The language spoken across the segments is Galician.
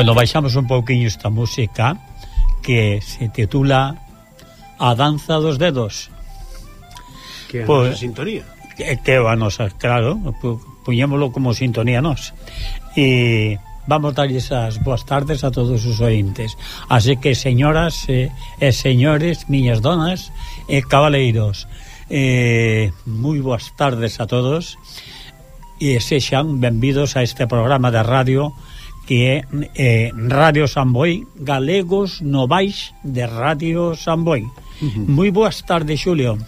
Bueno, baixamos un pouquiño esta música que se titula A danza dos dedos. Que é a pois, nosa sintonía. Eh, que é a nosa, claro, puñémolo como sintonía nos. E vamos darlles as boas tardes a todos os ointes. Así que, señoras e, e señores, miñas donas e cabaleiros, eh, moi boas tardes a todos e sexan benvidos a este programa de radio que é, eh, Radio Samboy, Galegos Novais de Radio Samboy. Uh -huh. Moi boas tardes, Xulio.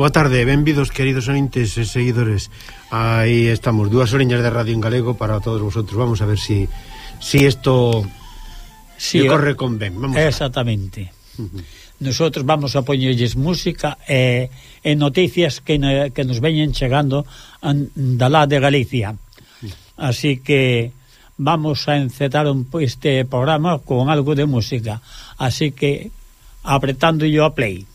Boa tarde, benvidos, queridos ointes e seguidores. Aí estamos, dúas oreñas de Radio en Galego para todos vosotros. Vamos a ver si, si esto sí, si corre con ben. Vamos exactamente. Uh -huh. Nosotros vamos a poñerlles música e, e noticias que, ne, que nos veñen chegando da lá de Galicia. Así que vamos a encetar un, este programa con algo de música. Así que apretando yo a play.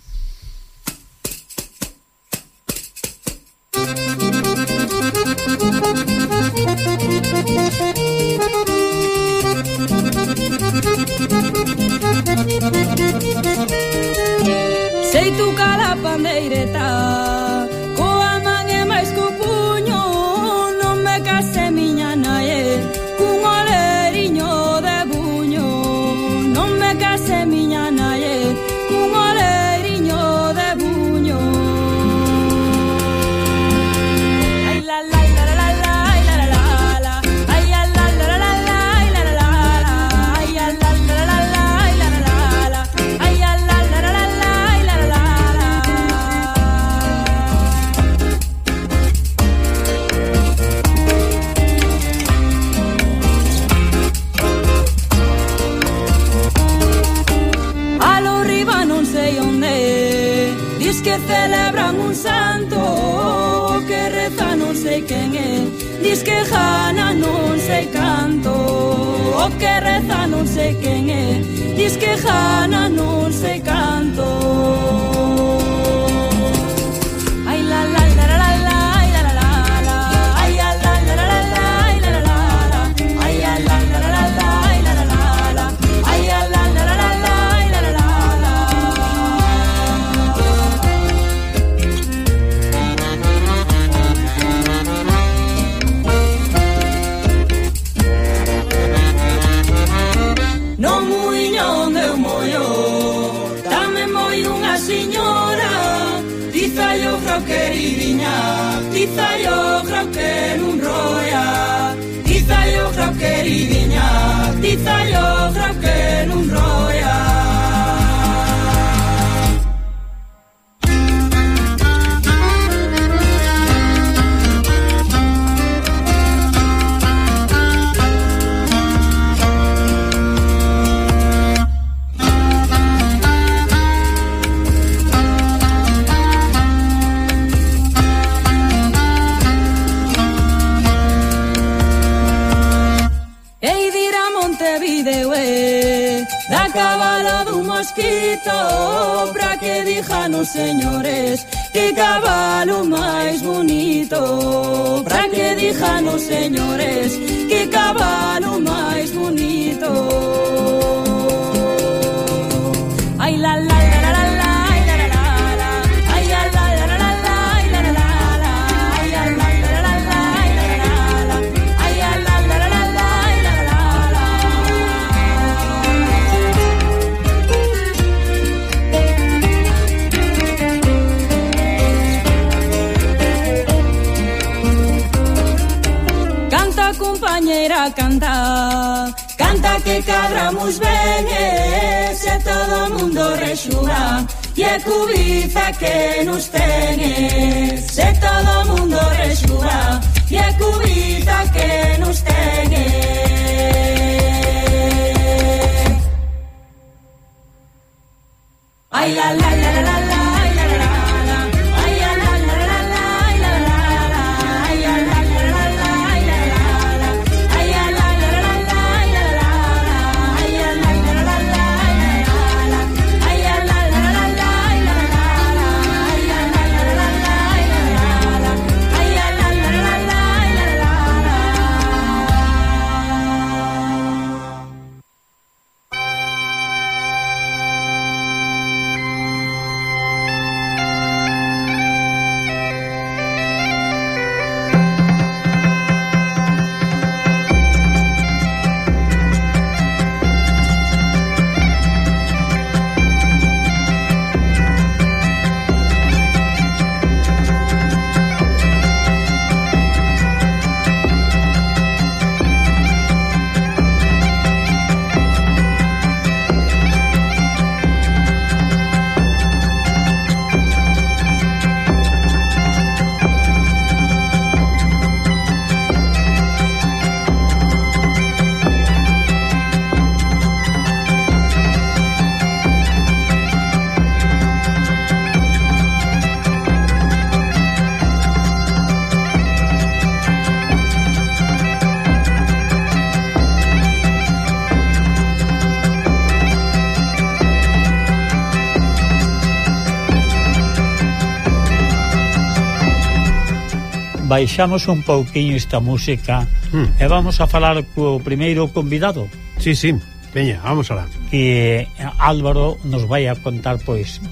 baixamos un pouquiño esta música mm. e vamos a falar co primeiro convidado. Sí, sí, veña, vamos alá. Que Álvaro nos vai a contar, pois,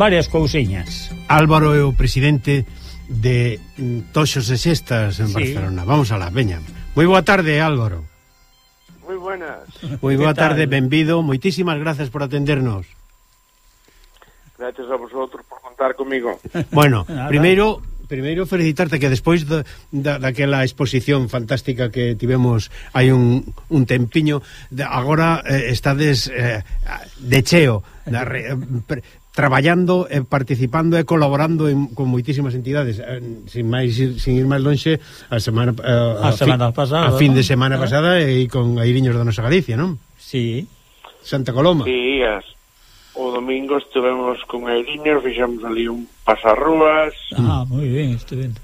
varias cousiñas. Álvaro é o presidente de Toxos e Sextas en sí. Barcelona. Vamos alá, veña. Moi boa tarde, Álvaro. Moi buenas. Moi boa tarde, benvido. Moitísimas grazas por atendernos. Gracias a vosotros por contar comigo. Bueno, primeiro primeiro felicitarte que despois da, da, daquela exposición fantástica que tivemos hai un, un tempiño, de, agora eh, estades eh, de cheo, na, re, pre, traballando e participando e colaborando en, con moitísimas entidades eh, sin máis sin ir máis lonxe a semana eh, a, a, a semana pasada, a fin de semana ¿no? pasada e, e con Airiños da nosa Galicia, non? Sí. Santa Coloma. Sí, as, o domingo estivemos con Aeríneo, fixemos ali un pasarrúas. Ah, moi ben, estupendo.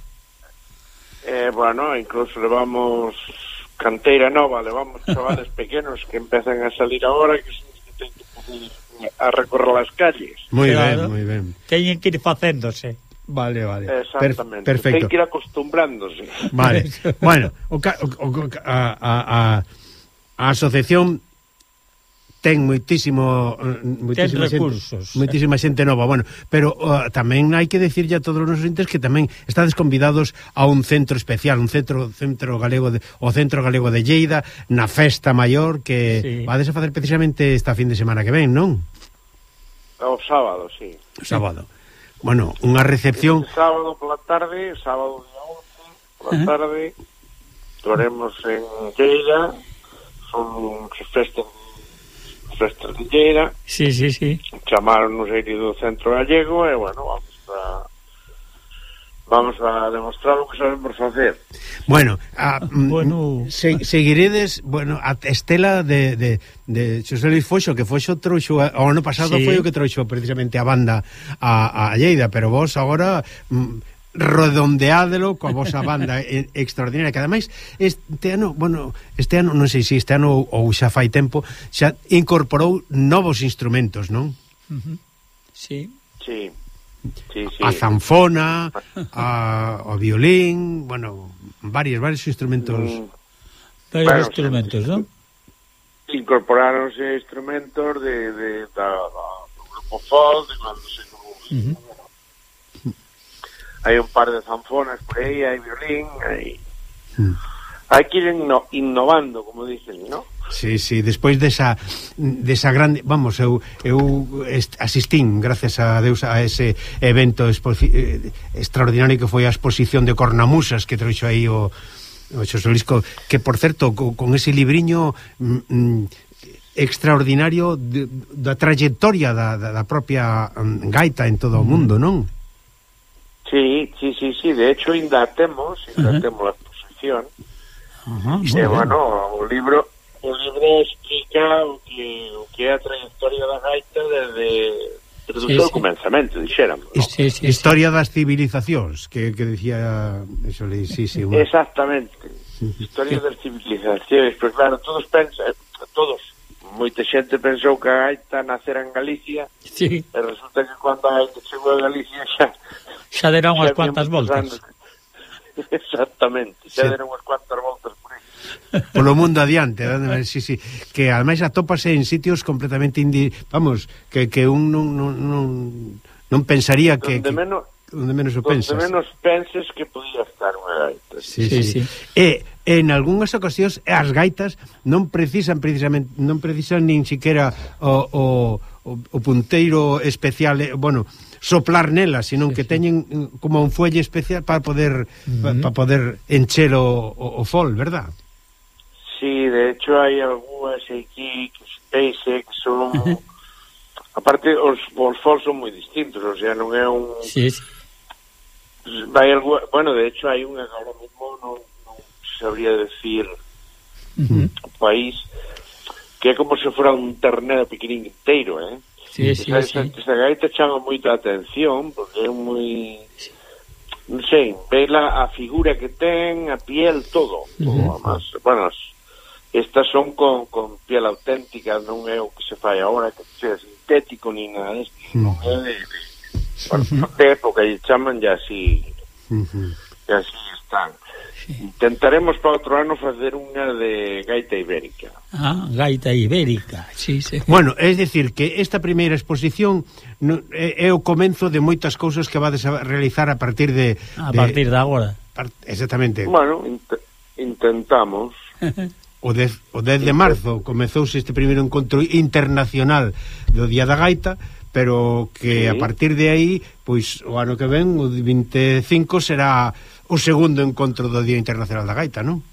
Eh, bueno, incluso levamos canteira nova, levamos chavales pequenos que empezan a salir agora que son que ten que a recorrer as calles. Moi claro. ben, moi ben. Teñen que ir facéndose. Vale, vale. Exactamente. Per perfecto. Ten que ir acostumbrándose. Vale. bueno, o, ca, o, o, a, a, a, a asociación ten moitísimo eh, moitísima recursos. Xente, moitísima xente nova, bueno, pero uh, tamén hai que decirlle a todos os nosos entes que tamén estades convidados a un centro especial, un centro centro galego de, o centro galego de Lleida na festa maior que sí. vades a facer precisamente esta fin de semana que ven, non? O sábado, sí. O sábado. Bueno, unha recepción este sábado pola tarde, sábado día 11 pola tarde, uh -huh. estaremos en Lleida son festas Estradilleira sí, sí, sí. chamaron aí do centro gallego e bueno, vamos a vamos a demostrar o que sabemos facer. Bueno, a, mm, bueno se, seguiredes, bueno, a estela de, de, de Xosé Luis Foxo, que Foxo trouxo, o ano pasado sí. foi o que trouxo precisamente a banda a, a Lleida, pero vos agora... Mm, redondeádelo coa vosa banda extraordinaria que ademais este ano, bueno, este ano non sei se este ano ou xa fai tempo, xa incorporou novos instrumentos, non? Uh -huh. Sí. Sí. Sí, sí. a zanfona, a, o violín, bueno, varios varios instrumentos. Mm. Varios bueno, instrumentos, non? Incorporáronse instrumentos de, de, de, da, do grupo folk, de cando se uh -huh hai un par de zanfonas por aí, hai violín, hai... Mm. Hai que ir inno innovando, como dicen, ¿no? Sí, sí, despois desa desa grande, vamos, eu eu asistín, gracias a Deus a ese evento eh, extraordinario que foi a exposición de Cornamusas que trouxo aí o o Xosé que por certo co, con ese libriño mm, mm, extraordinario de, da trayectoria da, da, da propia mm, gaita en todo o mundo, non? Sí, sí, sí, sí, de hecho ainda temos, ainda uh -huh. temos a exposición. Uh -huh, e, bueno, o libro o libro explica o que, o que é a trayectoria da gaita desde desde sí, o seu sí. comenzamento, dixéramos. No? Sí, sí, Historia sí. das civilizacións, que, que dicía eso le sí, sí, bueno. Exactamente. Historia sí. das civilizacións, pois pues, claro, todos pensan, todos moita xente pensou que a gaita nacera en Galicia sí. e resulta que cando a gaita chegou a Galicia xa, xa deron unhas cuantas voltas. Exactamente, xa sí. deron unhas cuantas voltas por aí. Polo mundo adiante, eh, eh, sí, sí, que ademais atópase en sitios completamente indi... vamos, que, que un non, non, non, non pensaría que... Donde menos, onde menos o pensas. Donde menos penses que podía estar unha gaita. Sí, sí, sí. sí. E en algunhas ocasións as gaitas non precisan precisamente non precisan nin siquiera o, o, o punteiro especial, eh, bueno, soplar nelas, senón que teñen eh, como un fuelle especial para poder uh -huh. para poder encher o, o, o fol, verdad? Sí, de hecho hai algúas aquí que SpaceX eh, son aparte os, os fols son moi distintos, o sea, non é un sí, sí. Vai algo, bueno, de hecho hai unha agora mismo non, non sabría decir uh -huh. o país que é como se fora un ternero pequenín inteiro, eh? Sí, sí, esa, sí. Esa, esa gaita chama moito a atención porque é moi sí. non sei, vela a figura que ten, a piel, todo. Uh -huh. Mas, bueno, estas son con, con piel auténtica, non é o que se fai agora, que sea sintético ni nada uh -huh. non é de, de, bueno, uh -huh. de época, e chaman ya así, uh -huh. e así están. Sí. Intentaremos para outro ano facer unha de gaita ibérica. Ah, gaita ibérica, sí, sí. Bueno, é dicir que esta primeira exposición no, é, é o comenzo de moitas cousas que vades a realizar a partir de... A de, partir de agora. Par, exactamente. Bueno, int intentamos... o 10, o 10 de marzo comezouse este primeiro encontro internacional do Día da Gaita, pero que sí. a partir de aí, pois o ano que ven, o 25 será o segundo encontro do Día Internacional da Gaita, non?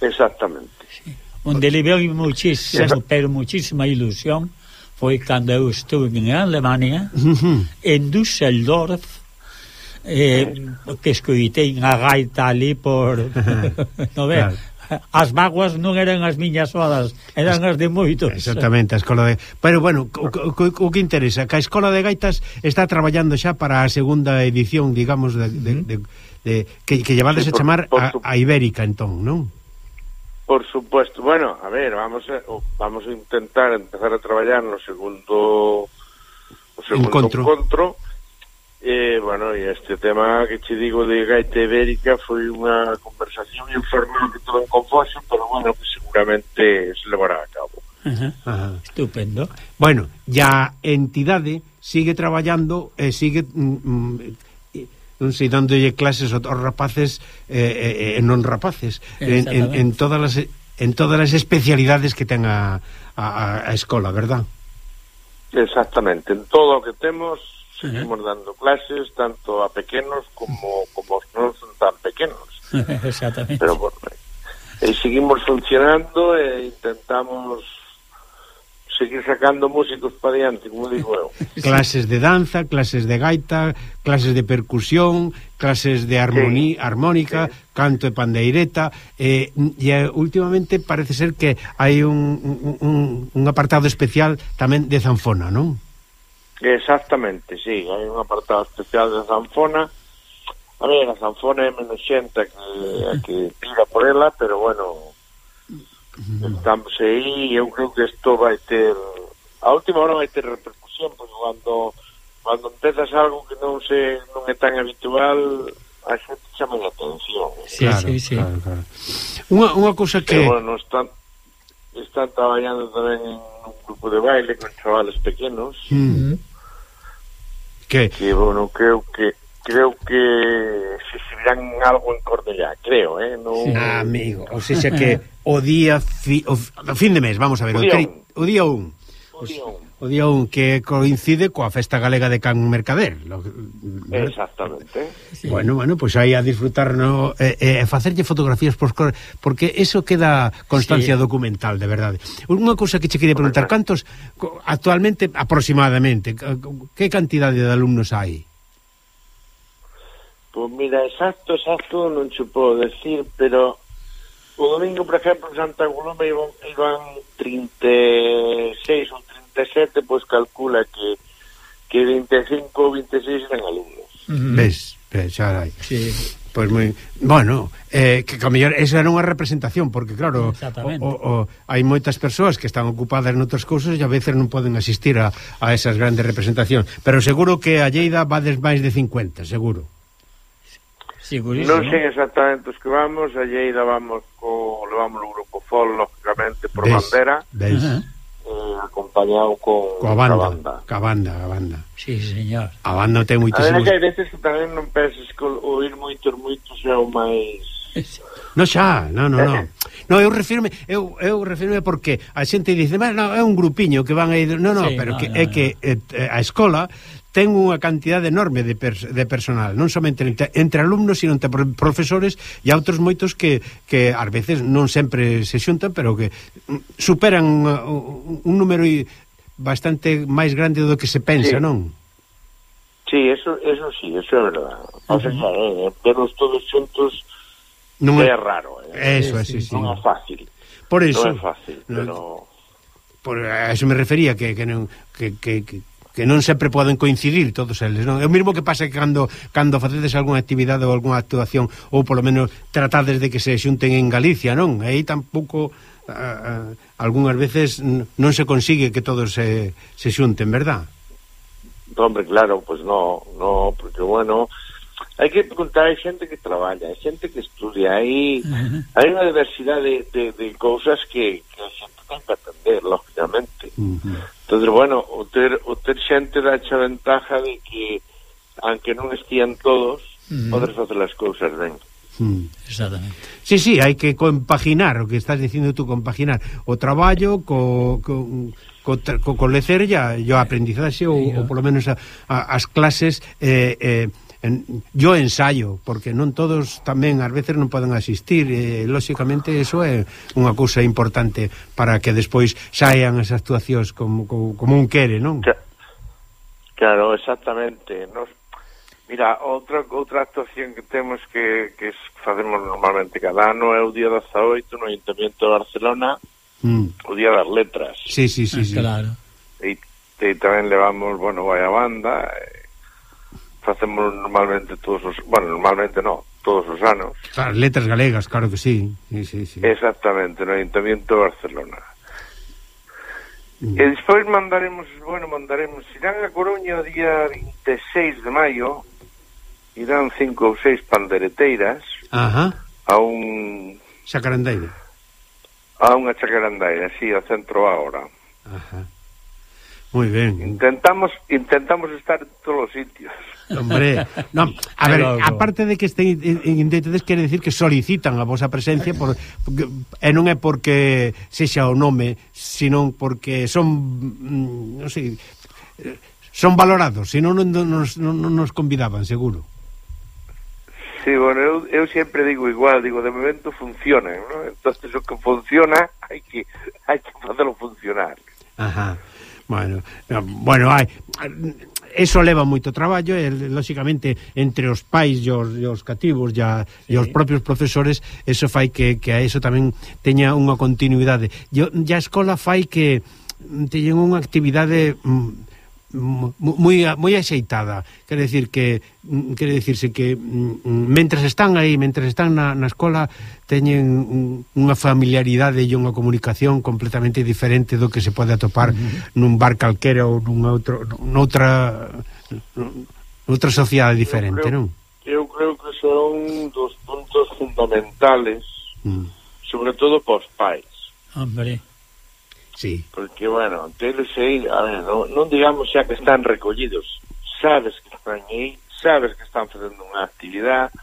Exactamente. Sí. Onde le veo muchísimo, pero muchísima ilusión foi cando eu estuve en Alemania, uh -huh. en Düsseldorf, eh, que escoitei a gaita ali por... no ve? Claro. As vaguas non eran as miñas solas, eran as de moitos. Exactamente, a escola de... Pero bueno, o, o, o que interesa, que a escola de gaitas está traballando xa para a segunda edición, digamos, de, de, uh -huh. de de que, que llevades sí, por, a chamar por, a, a Ibérica entón, non? Por supuesto. Bueno, a ver, vamos a, vamos a intentar empezar a traballar no segundo o segundo encontro. encontro. Eh, bueno, e este tema que che digo de Gaita Ibérica foi unha conversación informal que todo en confuso, pero bueno, que seguramente se levará a cabo. Ajá, ajá. Estupendo. Bueno, ya entidade sigue traballando e eh, sigue mm, mm non sei, dándolle clases aos rapaces e eh, eh, non rapaces en, en, en todas as en todas as especialidades que ten a, a, a escola, verdad? Exactamente, en todo o que temos seguimos uh -huh. dando clases tanto a pequenos como como non son tan pequenos. Exactamente. Pero bueno, e seguimos funcionando e intentamos seguir sacando músicos para diante, como digo eu. clases de danza, clases de gaita, clases de percusión, clases de armonía, sí. armónica, sí. canto e pandeireta, eh, e eh, últimamente parece ser que hai un, un, un apartado especial tamén de zanfona, non? Exactamente, sí, hai un apartado especial de zanfona, A ver, a zanfona é menos xenta que, que tira por ela, pero bueno, Estamos aí e eu creo que isto vai ter a última hora vai ter repercusión porque cando cando empezas algo que non se non é tan habitual a xente chama a atención sí, claro, sí, sí. claro, claro. Unha, unha cousa que Pero, bueno, están, están traballando tamén en un grupo de baile con chavales pequenos mm -hmm. que que bueno, creo que creo que se subirán algo en Cornellá creo, eh no... Sí. Ah, amigo, o sea que o día fi, o, o fin de mes, vamos a ver, o, día o, día un. o día 1. O día 1 que coincide coa Festa Galega de Can Mercader. Lo, Exactamente. Sí. Bueno, bueno, pois pues aí a disfrutarnos e eh, eh, facerlle fotografías por porque eso queda constancia sí. documental, de verdade. Unha cousa que che quería preguntar, cantos actualmente aproximadamente que cantidade de alumnos hai? Pois pues mira, exacto, exacto non che podo decir, pero O domingo, por exemplo, en Santa Coloma iban, iban 36 ou 37, pois calcula que que 25 ou 26 eran alumnos. Ves, ves, xa hai. Sí. Pois moi, bueno, eh, que a mellor esa era unha representación porque claro, o, o, hai moitas persoas que están ocupadas en outras cousas e a veces non poden asistir a, a esas grandes representacións, pero seguro que a Lleida vades máis de 50, seguro. Sí, non sei exactamente os que vamos, a Lleida vamos co, levamos o grupo Fol, lógicamente, por Ves, bandera. Ves. Uh -huh eh, acompañado con coa banda, banda. Coa banda, a banda. Sí, señor. A banda ten. A ver, que hai veces que tamén non penses que oír moitos, moitos é o máis... No xa, no, no, non. Eh, eh. No, eu refirme, eu, eu refirme porque a xente dice, "Mas no, é un grupiño que van a ir". No, no, sí, pero no, que no, é no. que eh, a escola ten unha cantidade enorme de, pers de personal, non somente entre, entre alumnos, sino entre profesores e outros moitos que, que ás veces non sempre se xuntan, pero que mm, superan un, un número bastante máis grande do que se pensa, sí. non? Sí, eso, eso sí, eso é verdade. O sea, uh -huh. eh, pero todos xuntos non é, é raro. Eh. Eso, é, sí, sí. Non é fácil. Por eso, non é fácil, pero... Por, a eso me refería, que, que, non, que, que, que que non sempre poden coincidir todos eles, non? É o mesmo que pasa que cando, cando facedes algunha actividade ou algunha actuación ou polo menos tratades de que se xunten en Galicia, non? Aí tampouco a, a, algunhas veces non se consigue que todos se, se xunten, verdad? Hombre, claro, pues no, no, porque bueno, hai que preguntar, hai xente que traballa, hai xente que estudia, hai, hai unha diversidade de, de, de cousas que, que a xente ten que atender, lógicamente. Uh -huh. Entón, bueno, o ter, o ter xente da xa ventaja de que, aunque non estían todos, uh -huh. podes facer as cousas ben. Mm. Exactamente. Sí, sí, hai que compaginar o que estás dicindo tú, compaginar o traballo co, co, co, co, co lecer e a aprendizaxe ou, ou polo menos a, a, as clases eh, eh, en, yo ensaio, porque non todos tamén ás veces non poden asistir, e, lóxicamente eso é unha cousa importante para que despois saian as actuacións como, como, como un quere, non? Claro, exactamente. Nos, mira, outra outra actuación que temos que, que facemos normalmente cada ano é o día 18 no Ayuntamiento de Barcelona, mm. o día das letras. Sí, sí, sí, ah, sí. claro. E, e tamén levamos, bueno, vai a banda, e, facemos normalmente todos os... Bueno, normalmente no, todos os anos. Claro, letras galegas, claro que sí. sí, sí, sí. Exactamente, no Ayuntamiento de Barcelona. Mm. E despois mandaremos, bueno, mandaremos, irán a Coruña o día 26 de maio, irán cinco ou seis pandereteiras Ajá. a un... Chacarandeira. A unha chacarandeira, sí, ao centro ahora. Ajá. Moi ben. Intentamos, intentamos estar en todos os sitios. Hombre, no, a Qué ver, aparte de que este indetedes quere decir que solicitan a vosa presencia por, porque, e non é porque sexa o nome, sino porque son mm, non sei, son valorados, senón non nos, non, non nos convidaban, seguro. Sí, bueno, eu, eu sempre digo igual, digo, de momento funcionan, ¿no? Entonces, o que funciona, hai que hai que facelo funcionar. Ajá. Bueno, no, bueno, hai eso leva moito traballo e, lógicamente entre os pais e os, e os cativos e, a, sí. e os propios profesores, eso fai que, que a eso tamén teña unha continuidade. E, e a escola fai que teñen unha actividade... Mm, moi moi axeitada. Quer decir que mm, quer decirse que mm, mm, mentres están aí, mentres están na, na escola, teñen unha familiaridade e unha comunicación completamente diferente do que se pode atopar uh -huh. nun bar calquera ou nun outro noutra outra sociedade diferente, eu creo, non? Eu creo que son dos puntos fundamentales, mm. sobre todo cos pais. Hombre. Sí. Porque, bueno, TLC, a ver, non, non digamos xa que están recollidos. Sabes que están aí, sabes que están facendo unha actividade,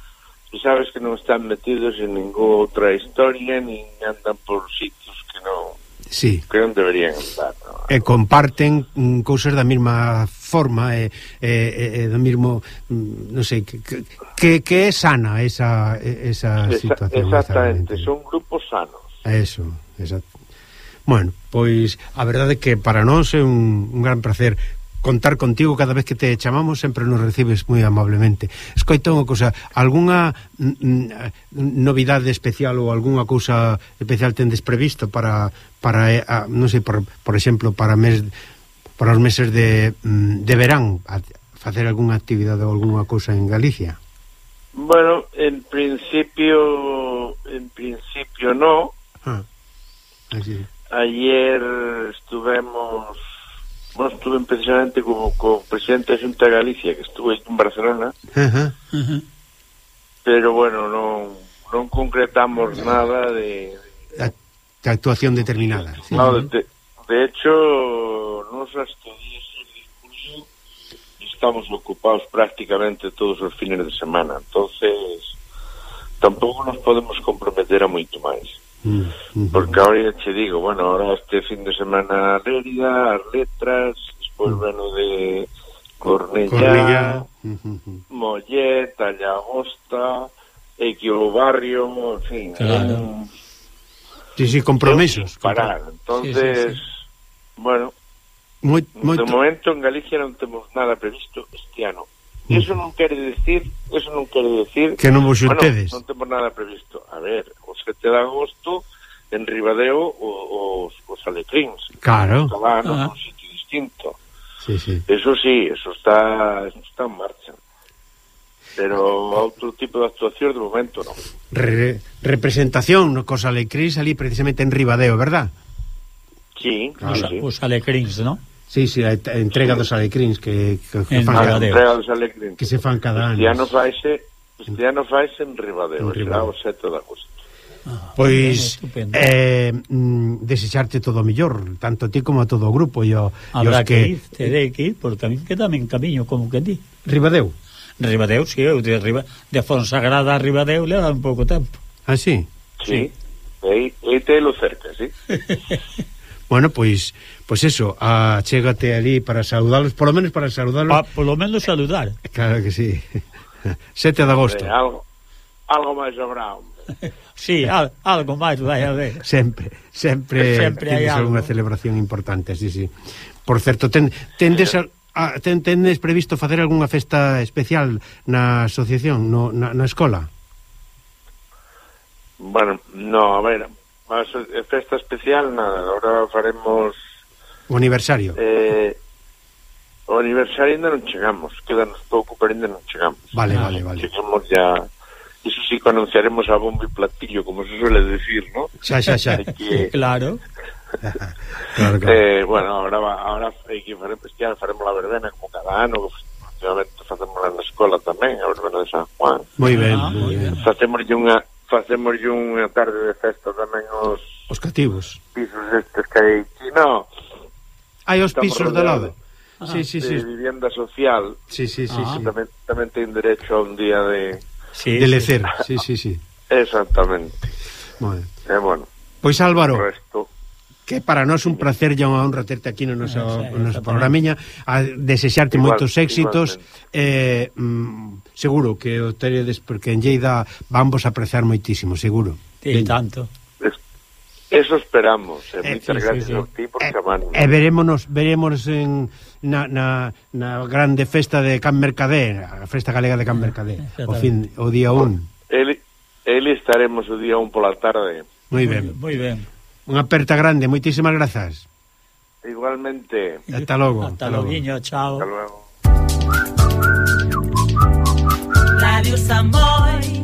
e sabes que non están metidos en ninguna outra historia, nin andan por sitios que non... Sí. Que non deberían estar, no? e comparten mm, cousas da mesma forma eh, eh, e, e, e do mesmo mm, non sei que, que, que é sana esa, esa situación exactamente, son grupos sanos eso, exacto Bueno, pois a verdade é que para nós é un, un gran placer contar contigo cada vez que te chamamos sempre nos recibes moi amablemente. Escoita unha cousa, algunha novidade especial ou algunha cousa especial tendes previsto para, para eh, a, non sei, por, por exemplo para mes para os meses de, mm, de verán a, facer algunha actividade ou algunha cousa en Galicia? Bueno, en principio en principio no. Ah, así. Ayer estuvemos Bueno, estuve precisamente con, co presidente da Xunta de Galicia que estuve en Barcelona. Uh -huh, uh -huh. pero bueno non, non concretamos nada de, de, de actuación determinada de, no, de, de hecho nos hasta julio estamos ocupados prácticamente todos os fines de semana. Entonces tampouco nos podemos comprometer a moito máis mm, mm, porque ahora te digo, bueno, ahora este fin de semana Lérida, as letras, despois mm. bueno de Cornellá, Cornellá. Mollet, Allagosta, e que o barrio, en fin, claro. eh, Sí, sí, compromisos. Parar, entonces, sí, sí, sí. bueno, muy, moito... de momento en Galicia non temos nada previsto este ano. Eso non quere decir, eso non quere decir que non vos xuntedes. Bueno, non temos nada previsto. A ver, o 7 de agosto en Ribadeo os, os alecrins. Claro. Estaban ah. un sitio distinto. Sí, sí. Eso sí, eso está, eso está en marcha. Pero outro tipo de actuación de momento non. Re, representación cos alecrins ali precisamente en Ribadeo, verdad? Sí, claro, sí. Os, os alecrins, non? Sí, sí, a entrega dos alecrins que, que, que, fan, cada, Alecrins que se fan cada ano. Cristiano faise, ese faise en Ribadeo, en Ribadeo. será o 7 de agosto. Ah, pois eh, mm, desexarte todo o mellor, tanto a ti como a todo o grupo e, o, Habrá os que, que ir, terei que ir, porque tamén queda en camiño como que di. Ribadeu. Ribadeu, si, sí, eu de Riba, de Fonsagrada a Ribadeu le dá un pouco tempo. Ah. Sí? Sí. sí. E, e telo cerca, si. Sí. bueno, pois Pois pues eso, achégate ali para saudalos, polo menos para saudalos. Pa, polo menos saludar. Claro que sí. 7 de agosto. Ver, algo, algo máis habrá, Sí, al, algo máis vai ver. Sempre, sempre, sempre hai algunha celebración importante, sí, sí. Por certo, ten, tendes a, a, ten, tendes previsto facer algunha festa especial na asociación, no, na, na escola? Bueno, no, a ver, a festa especial, nada, agora faremos O aniversario. Eh, o aniversario ainda non chegamos, quedanos pouco, pero ainda non chegamos. Vale, ah, vale, vale. Chegamos ya... Iso sí que anunciaremos a bombo e platillo, como se suele decir, ¿no? Xa, xa, xa. que... Claro. claro, claro. Eh, bueno, ahora, ahora ahora que faremos, ya, faremos la verbena como cada ano, últimamente facemos na escola tamén, a verbena de San Juan. Moi ben, ah, moi ben. Facemos unha facemos unha tarde de festa tamén os os cativos. Pisos estes que hai aquí, no, Hai os pisos de lado. Ah, sí, sí, sí. De vivienda social. Sí, sí, sí. Ah. sí. Tamén, tamén ten derecho a un día de... Sí, de lecer. Sí, sí, sí. Exactamente. Bueno. Eh, bueno. Pois Álvaro... Resto que para nós un placer e unha honra terte aquí no noso, ah, sí, no noso programiña a desexarte Igual, moitos éxitos eh, mm, seguro que o teredes porque en Lleida vamos a apreciar moitísimo, seguro sí, tanto Eso esperamos. Eh, eh, moitas sí, gracias sí, sí. a ti por eh, chamarnos. E eh, verémonos, verémonos en, na, na, na grande festa de Can Mercadé, a festa galega de Can Mercadé, o fin o día 1. El, el estaremos o día 1 pola tarde. Moi ben. Moi ben. Unha aperta grande, moitísimas grazas. Igualmente. Hasta logo. Hasta, hasta logo, guiño, chao. Hasta luego. Radio Samboy.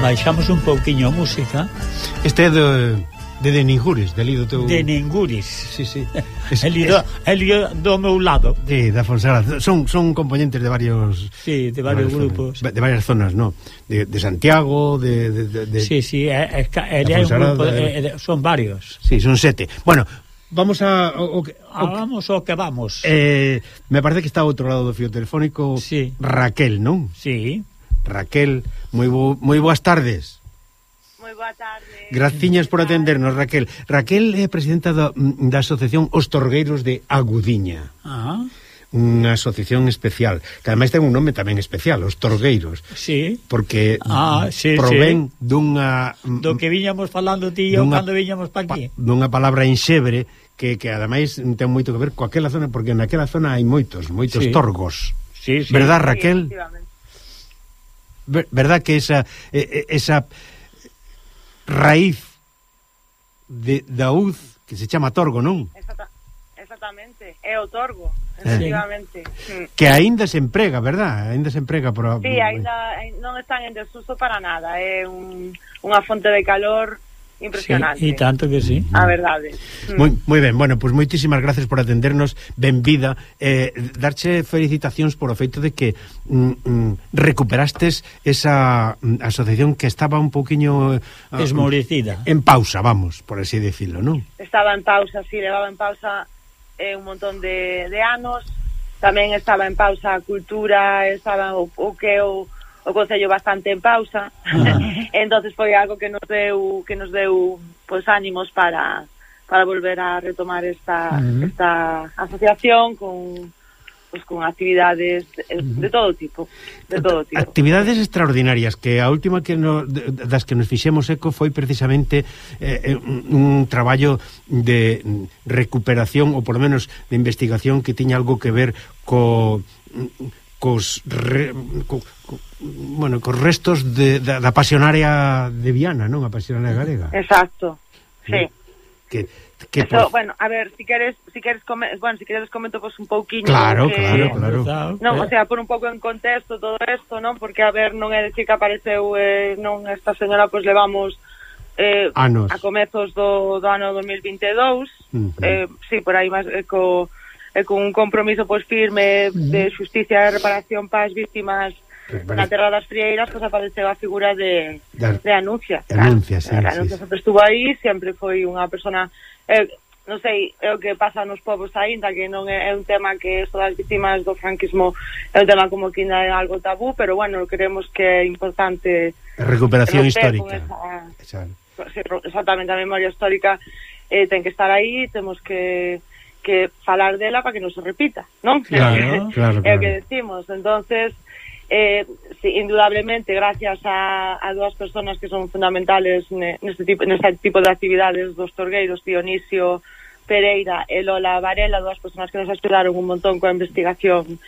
baixamos un pouquiño a música. Este é de, de Deningures, ali do teu... Deningures. Sí, sí. Es, el, do, el do meu lado. Sí, da Fonsagrada. Son, son componentes de varios... Sí, de varios, de grupos. Zonas, de varias zonas, no. De, de Santiago, de, de, de... Sí, sí, é, é, é un grupo, é, son varios. Sí, son sete. Bueno, vamos a... O, o, a ah, vamos o que vamos. Eh, me parece que está ao outro lado do fio telefónico sí. Raquel, non? Sí. Raquel. Moi, bo, moi boas tardes. Moi boa tarde. Graciñas por atendernos, Raquel. Raquel é presidenta da, da Asociación Os Torgueiros de Agudiña. Ah. Unha asociación especial, que ademais ten un nome tamén especial, Os Torgueiros. Sí. Porque ah, sí, provén sí. dunha... Mm, do que viñamos falando ti e cando viñamos pa aquí. Pa, dunha palabra enxebre que, que ademais ten moito que ver coaquela zona, porque naquela zona hai moitos, moitos sí. torgos. Sí, sí. Verdad, Raquel? Sí, verdad que esa esa raíz de da uz que se chama torgo, non? Exactamente, é o torgo, efectivamente. Eh. Que aínda se emprega, verdad? Aínda se emprega por Sí, aínda non están en desuso para nada, é un, unha fonte de calor impresionante. Sí, e tanto que sí. A verdade. Mm. Moi, moi ben, bueno, pois pues moitísimas gracias por atendernos, benvida. Eh, darche felicitacións por o feito de que mm, mm, recuperastes esa mm, asociación que estaba un poquinho... Uh, Esmorecida. En pausa, vamos, por así decirlo, non? Estaba en pausa, sí, levaba en pausa eh, un montón de, de anos. Tamén estaba en pausa a cultura, estaba o, o que o o concello bastante en pausa. Ah. entonces foi algo que nos deu que nos deu pois ánimos para para volver a retomar esta uh -huh. esta asociación con pues, con actividades eh, de todo tipo, de todo tipo. Actividades extraordinarias que a última que no, das que nos fixemos eco foi precisamente eh, eh, un, un traballo de recuperación ou por lo menos de investigación que tiña algo que ver co cos, re, co, co, bueno, cos restos de, da, da pasionaria de Viana, non? A pasionaria galega. Exacto, sí. Eh, que, que Eso, por... bueno, a ver, si queres, si queres come, bueno, si queres comento pues un pouquiño Claro, que, claro, claro. Non, eh. o sea, por un pouco en contexto todo isto, non? Porque a ver, non é dicir que apareceu eh, non esta señora pois pues, levamos eh, Anos. a comezos do, do ano 2022, uh -huh. eh, si sí, por aí máis eh, co e con un compromiso pois firme de justicia e reparación para as víctimas na Terra das Frieiras pois apareceu a figura de, de Anuncia de Anuncia, sí, Anuncia sí, sempre estuvo aí sempre foi unha persona eh, non sei, é eh, o que pasa nos povos aínda que non é, é un tema que isto das víctimas do franquismo é un tema como que ainda é algo tabú, pero bueno, creemos que é importante a recuperación histórica. esa, exactamente a memoria histórica eh, ten que estar aí, temos que que falar dela para que non se repita, non? Claro, claro, claro. É o que decimos. Entonces, eh, sí, indudablemente, gracias a, a dúas personas que son fundamentales neste tipo, neste tipo de actividades dos torgueiros, Dionisio Pereira e Lola Varela, dúas personas que nos axudaron un montón coa investigación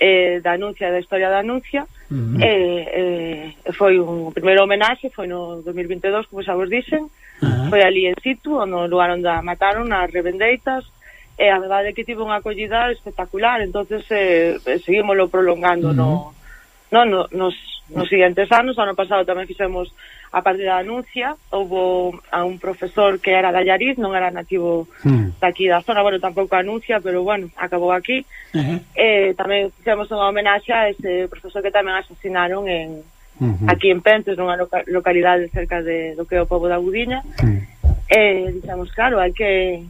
eh, da anuncia, da historia da anuncia uh -huh. eh, eh, foi un primeiro homenaxe foi no 2022, como xa vos dixen uh -huh. foi ali en situ, no lugar onde a mataron as revendeitas e a verdade é que tivo unha acollida espectacular, entonces eh, seguímoslo prolongando uh -huh. no, no, no, nos, nos siguientes anos, ano pasado tamén fixemos a parte da anuncia, houve a un profesor que era da Llariz, non era nativo mm. daqui da zona, bueno, tampouco anuncia, pero bueno, acabou aquí. Uh -huh. eh, tamén fixemos unha homenaxe a ese profesor que tamén asasinaron en uh -huh. aquí en Pentes, nunha loca localidade cerca de do que é o povo da Budiña Uh -huh. Eh, dixemos, claro, hai que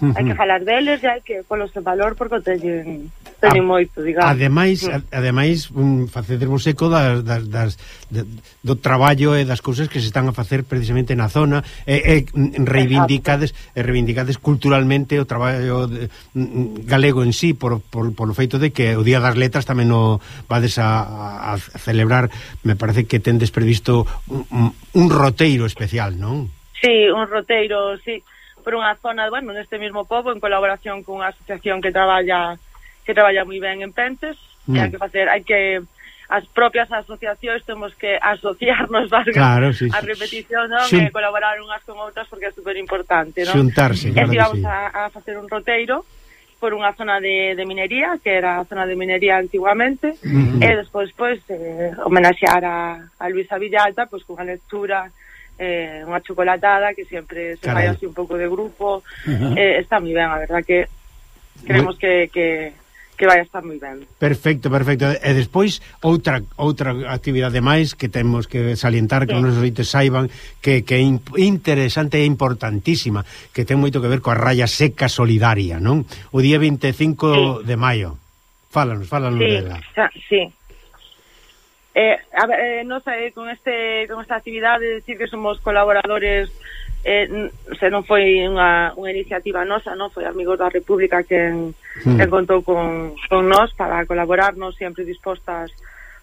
Hai que falar deles e hai que polos en valor porque teñen teñen ah, moito, digamos. Ademais, a, ademais um, facedervos eco das, das, das de, do traballo e das cousas que se están a facer precisamente na zona e, e reivindicades e reivindicades culturalmente o traballo de, mm, mm, galego en sí por, por, por o feito de que o Día das Letras tamén o vades a, a celebrar. Me parece que tendes previsto un, un roteiro especial, non? Sí, un roteiro, sí por unha zona, bueno, neste mesmo pobo, en colaboración con unha asociación que traballa que traballa moi ben en Pentes, mm. e hai que facer, hai que as propias asociacións temos que asociarnos valga, claro, sí, sí. a repetición, non? Sí. E colaborar unhas con outras porque é super importante, non? Xuntarse, claro e si vamos sí. a, a facer un roteiro por unha zona de, de minería, que era a zona de minería antiguamente, uh -huh. e despois, pois, eh, homenaxear a, a Luisa Villalta, pois, cunha lectura eh, unha chocolatada que sempre se Caray. fai así un pouco de grupo uh -huh. eh, está moi ben, a verdad que creemos que, que que vai estar moi ben. Perfecto, perfecto. E despois outra outra actividade máis que temos que salientar que sí. os nosos saiban que que é interesante e importantísima, que ten moito que ver coa raya seca solidaria, non? O día 25 sí. de maio. Fálanos, fálanos sí, dela. Sí, Eh, a, eh, nos, eh, con, este, con esta actividade decir que somos colaboradores eh, se non foi unha, unha iniciativa nosa, non foi Amigos da República quen, mm. quen contou con, con nós para colaborarnos sempre dispostas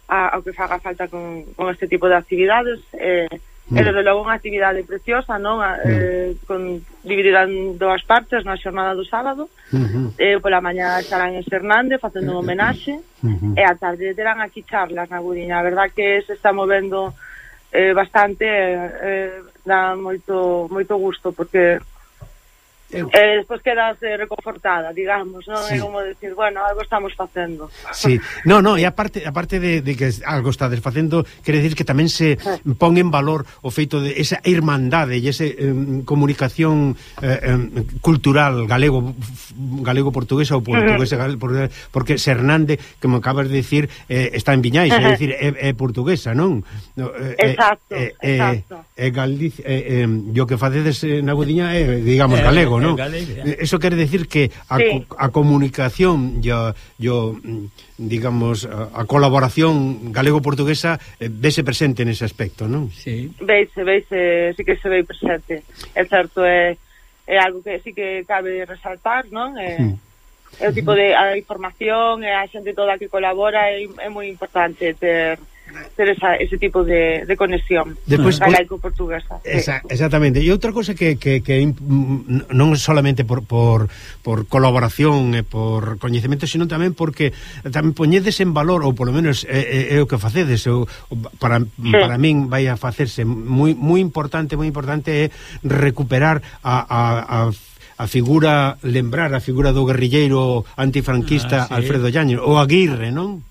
a, ao que faga falta con, con este tipo de actividades eh, Mm. E, desde logo, unha actividade preciosa, non? A, mm. Eh, con, dividirán dúas partes na xornada do sábado. Uh -huh. eh, pola mañá estarán en Fernández facendo un eh, eh, homenaxe. Uh -huh. E a tarde terán aquí charlas na Gudiña. A verdad que se está movendo eh, bastante, eh, eh dá moito, moito gusto, porque Eu. eh, despois quedas eh, reconfortada, digamos, non? Sí. É como decir, bueno, algo estamos facendo. Sí, no, no, e aparte, aparte de, de que algo estades facendo, quere decir que tamén se pon en valor o feito de esa irmandade e esa eh, comunicación eh, eh, cultural galego galego-portuguesa ou portuguesa uh -huh. Porque Sernande, como acabas de decir, eh, está en Viñais, uh -huh. é dicir, é, é portuguesa, non? No, eh, exacto, eh, exacto. Eh, eh, Galdiz, eh, eh, yo que facedes eh, na Gudiña é, eh, digamos, galego, galego, non? Eso quere decir que a, sí. a comunicación e a, yo, digamos, a, a colaboración galego-portuguesa eh, vese presente nese aspecto, non? Sí. Vese, vese, sí que se ve presente. É certo, é, é algo que sí que cabe resaltar, non? É, sí. é o tipo de a información, é a xente toda que colabora, é, é moi importante ter ter esa, ese tipo de, de conexión Despois, galaico-portuguesa esa, sí. Exactamente, e outra cosa que, que, que mm, mm, non solamente por, por, por colaboración e por coñecemento, sino tamén porque eh, tamén poñedes en valor, ou polo menos é, é, é o que facedes eu, para, sí. para min vai a facerse moi, moi importante, moi importante é recuperar a, a, a a figura lembrar a figura do guerrilleiro antifranquista ah, sí. Alfredo Llanes ou Aguirre, non?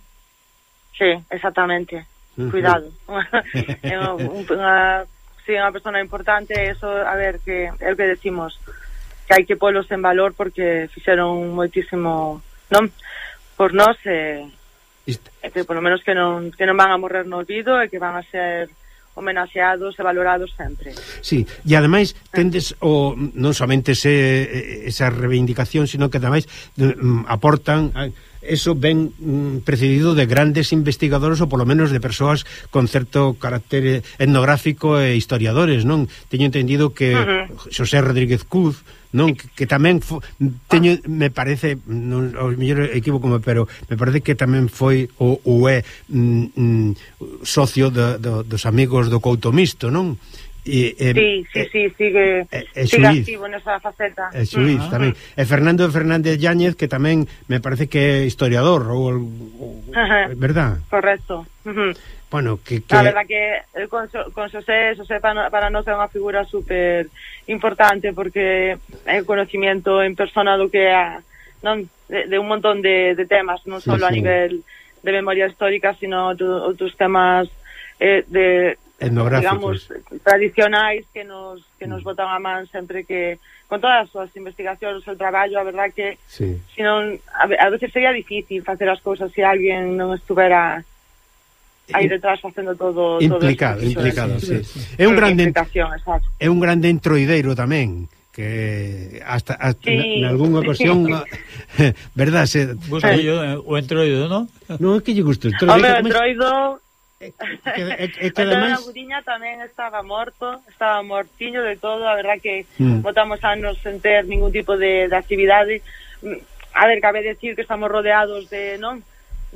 Sí, exactamente. Cuidado. É Cuidado. unha, sí, unha persona importante, eso, a ver, que é o que decimos, que hai que polos en valor porque fixeron moitísimo, non? Por nós, eh, Isto. e que polo menos que non, que non van a morrer no olvido e que van a ser homenaxeados e valorados sempre. Sí, e ademais tendes o non somente ese, eh, esa reivindicación, sino que ademais mm, aportan eh, eso ven mm, precedido de grandes investigadores ou polo menos de persoas con certo carácter eh, etnográfico e historiadores, non? Teño entendido que uh -huh. Xosé Rodríguez Cruz non que, que tamén fo, teño me parece non ao mellor equivoco pero me parece que tamén foi o, o é mm, mm, socio de, de, dos amigos do Couto Misto, non? E, e, eh, sí, sí, eh, sí, sigue, eh, e, e sigue xuiz, activo nesa faceta. E xuiz ah. tamén. E Fernando Fernández Yáñez, que tamén me parece que é historiador, ou, ou Ajá, verdad? Correcto. Uh -huh. Bueno, que, que... A verdad que con, con Xosé, Xosé para, para nós é unha figura super importante porque é conocimiento en persona do que é non, de, de un montón de, de temas, non sí, só sí. a nivel de memoria histórica, sino outros temas eh, de digamos, tradicionais que nos, que nos mm. botan a man sempre que, con todas as súas investigacións, o seu traballo, a verdad que sí. non a, a veces sería difícil facer as cousas se alguén non estuvera aí eh, detrás facendo todo implicado, todo implicado, sí. sí. É un grande é un grande entroideiro tamén que hasta, hasta sí. nalgúnha ocasión verdad se Busco yo eh, o entroido, non? Non, é que lle gusta o entroido. Home, o entroido que, que, e, que ademais... O tamén estaba morto, estaba mortiño de todo, a verdad que mm. botamos anos sen ter ningún tipo de, de actividade. A ver, cabe decir que estamos rodeados de, non?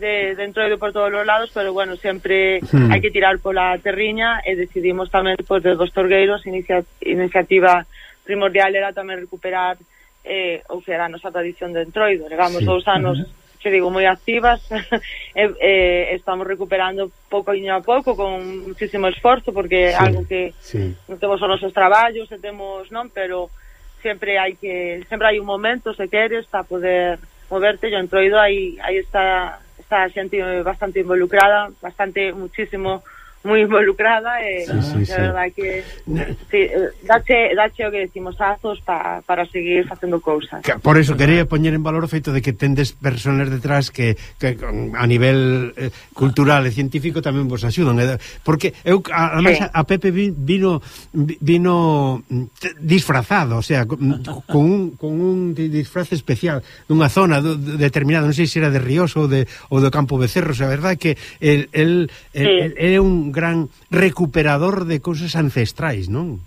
De, de entroido por todos os lados, pero bueno, sempre mm. hai que tirar pola terriña e decidimos tamén, pois, de dos torgueiros, inicia, iniciativa primordial era tamén recuperar eh, ou que era a nosa tradición de entroido. Levamos sí. dous anos... Mm -hmm se digo, moi activas e, e, estamos recuperando pouco a pouco con muchísimo esforzo porque é sí, algo que sí. temos os nosos traballos e temos, non, pero sempre hai que sempre hai un momento se queres para poder moverte yo entroido aí aí está está xente bastante involucrada, bastante muchísimo moi involucrada e sí, sí, sí. verdade que sí, eh, dache, dache o que decimos azos pa, para seguir facendo cousas. Que, por eso quería poñer en valor o feito de que tendes personas detrás que, que a nivel eh, cultural e científico tamén vos axudan, eh? porque eu a, además, sí. a Pepe vino vino mm, disfrazado, o sea, con, con un, con un disfraz especial dunha zona do, determinada, non sei se era de Rioso ou de ou do Campo Becerro, o sea, a verdade que el, el, el, sí. el, el é un gran recuperador de cousas ancestrais, non?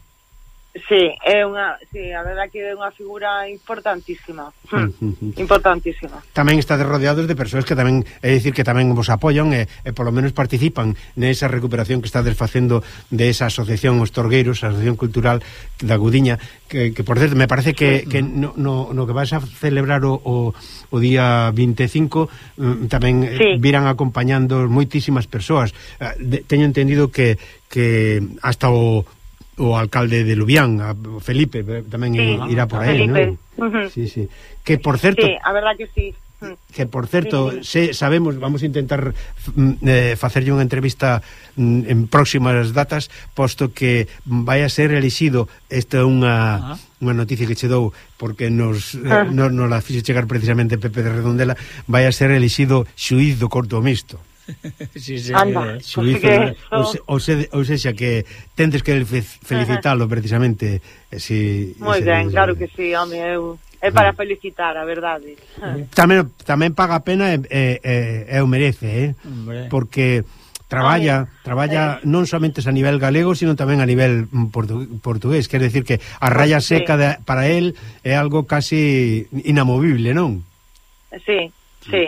Sí, é unha, sí, a verdade que é unha figura importantísima. Mm, mm, mm. Importantísima. Tamén está rodeados de persoas que tamén, é dicir que tamén vos apoian e, e polo menos participan nesa recuperación que está desfacendo de esa asociación Os Torgueiros, a Asociación Cultural da Gudiña, que, que por certo me parece que, que no, no, no que vas a celebrar o, o, o día 25 tamén eh, sí. virán acompañando moitísimas persoas. Eh, teño entendido que que hasta o o alcalde de Lubián, a Felipe tamén sí, irá por aí, non? Sí, sí. Que por certo, sí, a verdad que sí. Que por certo, sí, sí. se sabemos, vamos a intentar mm, eh, facerlle unha entrevista mm, en próximas datas, posto que vai a ser elixido, esta é unha unha noticia que che dou porque nos eh, ah. uh non nos la fixe chegar precisamente Pepe de Redondela, vai a ser elixido xuiz do Corto Mixto. sí, sí, Anda, suizo, ou, eh, se, ou sea que tendes que felicitalo precisamente si, Moi ben, claro que si, sí, home, eu É para felicitar, a verdade. Tamén tamén paga a pena e, e, e, e o merece, eh? Hombre. Porque traballa, traballa eh. non somente a nivel galego, sino tamén a nivel mm, portu, portugués, quer decir que a raya seca de, para él é algo casi inamovible, non? Sí, sí.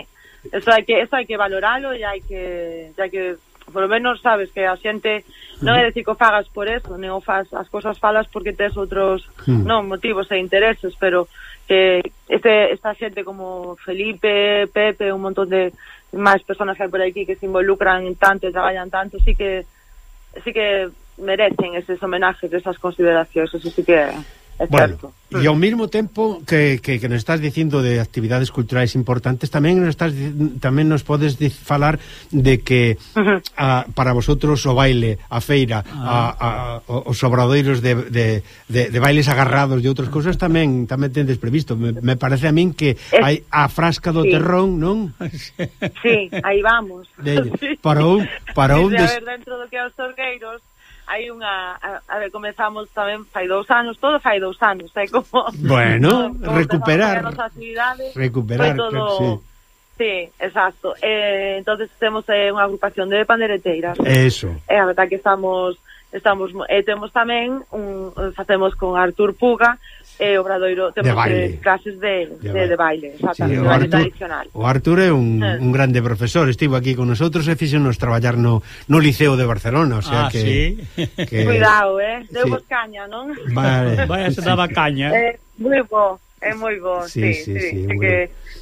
Eso hai que, eso hai que valoralo e hai que, hai que polo menos sabes que a xente non é decir que o fagas por eso, nem o faz as cousas falas porque tes outros mm. non motivos e intereses, pero que este, esta xente como Felipe, Pepe, un montón de máis personas que hai por aquí que se involucran tanto e traballan tanto, sí que sí que merecen eses homenaxes, esas consideracións, eso sí que É bueno, certo. E ao mesmo tempo que, que, que nos estás dicindo de actividades culturais importantes, tamén nos estás tamén nos podes falar de que uh -huh. a, para vosotros o baile, a feira, ah. a, a, os obradoiros de, de, de, de bailes agarrados e outras cousas tamén tamén tendes previsto. Me, me parece a min que es... hai a frasca do sí. terrón, non? sí, aí vamos. De, para un para un des... dentro do que aos torgueiros hai unha a, a ver, comezamos tamén fai dous anos, todo fai dous anos, é como Bueno, como recuperar recuperar, todo, claro, sí. Sí, exacto. Eh, entonces temos eh, unha agrupación de pandereteiras. Eso. É eh, a verdade que estamos estamos eh, temos tamén un facemos con Artur Puga e Obradoiro temos de baile. clases de, de, de, de baile, exactamente, sí, o baile Artur, tradicional. O Artur é un, eh. un grande profesor, estivo aquí con nosotros e fixenos traballar no, no Liceo de Barcelona, o sea ah, que, sí. que... Cuidado, eh, deu sí. caña, non? Vale. Vaya, se daba caña. Eh, moi bo, é moi bo, sí, sí, sí, sí, sí bueno. que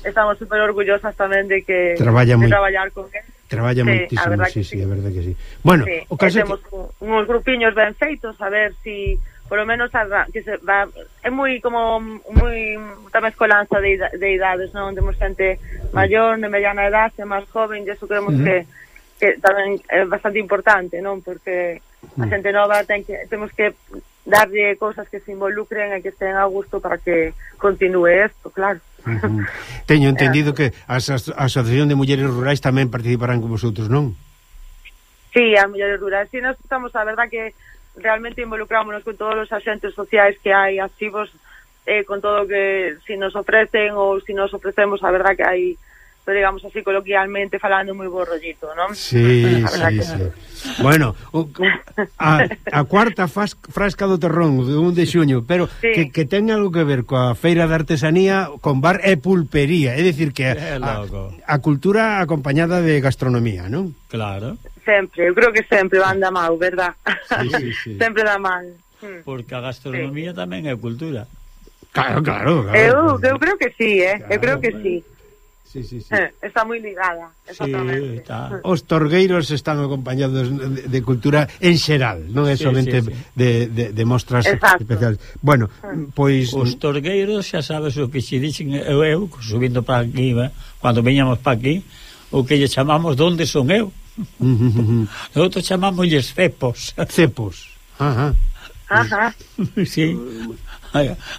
estamos super orgullosas tamén de que Traballa de muy... traballar con él. Traballa sí, moitísimo, sí, sí, sí, a verdade que sí. Bueno, sí, o caso que... Temos que... uns grupiños ben feitos, a ver si por lo menos a, que se va, é moi como moi muita mezcolanza de, de idades, non? Temos xente maior, de mediana edade, máis joven, e iso creemos uh -huh. que que tamén é bastante importante, non? Porque a mm. xente nova ten que temos que darlle cousas que se involucren e que estén a gusto para que continúe isto, claro. Uh -huh. Teño eh. entendido que a as, Asociación de Mulleres Rurais tamén participarán con vosotros, non? Sí, as mulleres rurais. Sí, nós estamos, a verdad que realmente involucrámonos con todos os axentes sociais que hai activos eh, con todo o que si nos ofrecen ou si nos ofrecemos, a verdad que hai pero digamos así coloquialmente falando moi bo rollito, non? Sí, sí, sí. Bueno, o, a, a cuarta fas, frasca do terrón de 1 de xuño, pero sí. que, que ten algo que ver coa feira de artesanía con bar e pulpería, é dicir que a, a, a cultura acompañada de gastronomía, non? Claro. Sempre, eu creo que sempre van da mal, verdad? Sí, sí, sí. sempre da mal. Hmm. Porque a gastronomía sí. tamén é cultura. Claro, claro, claro. Eu, eu creo que sí, eh? Claro, eu creo que bueno. sí. Sí, sí, sí. Eh, está moi ligada, exactamente. Sí, está. Os torgueiros están acompañados de, de cultura en xeral, non é sí, somente sí, sí. De, de, de mostras Exacto. especiales. Bueno, ah. pois... Os torgueiros xa sabes o que se dixen eu, eu subindo para aquí, eh, cando veñamos para aquí, o que lle chamamos donde son eu. Nosotros chamamos lles cepos. Cepos, ajá. Ajá. Sí. Pois,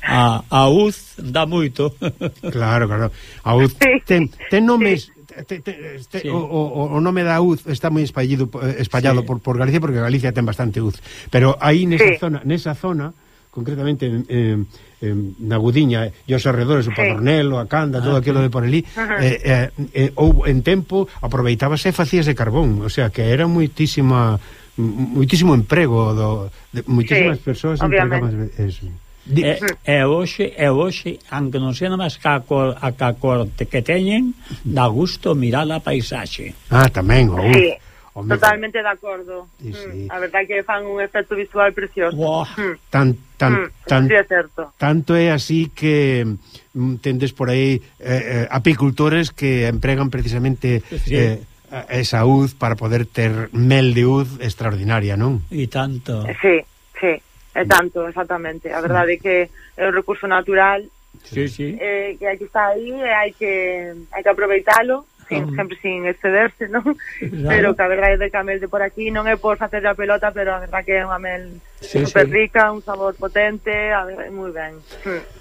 a, a UZ dá moito. claro, claro. A UZ sí. ten, ten nomes... Te, te, te, sí. o, o, o nome da UZ está moi espallido, espallado sí. por, por Galicia porque Galicia ten bastante UZ pero aí nesa sí. zona nesa zona concretamente eh, eh, na Gudiña e os arredores, o Padornelo, a Canda, todo ah, aquilo de por ali, eh, eh, eh, ou en tempo aproveitábase e facías de carbón, o sea, que era moitísima moitísimo emprego do, de, moitísimas sí, persoas empregaban eso é, E, eh, e hoxe, e hoxe, aunque non sean máis que a, cor, a, a corte que teñen, dá gusto mirar a paisaxe. Ah, tamén, oh. Sí. Totalmente de acordo. Sí, mm, sí. Mm, a verdade que fan un efecto visual precioso. Wow. Mm. Tan, tan, mm, tan, sí é certo. Tanto é así que mm, tendes por aí eh, eh, apicultores que empregan precisamente sí. eh, esa uz para poder ter mel de uz extraordinaria, non? E tanto. Sí, sí. É tanto, exactamente. A verdade é que é un recurso natural sí, sí. Eh, que hai que estar aí e hai que, hai que aproveitalo sin, um. sempre sin excederse, non? Claro. Pero que a verdade é que a mel de por aquí non é por facer a pelota, pero a verdade que é unha mel sí, super sí. rica, un sabor potente, a ver, moi ben.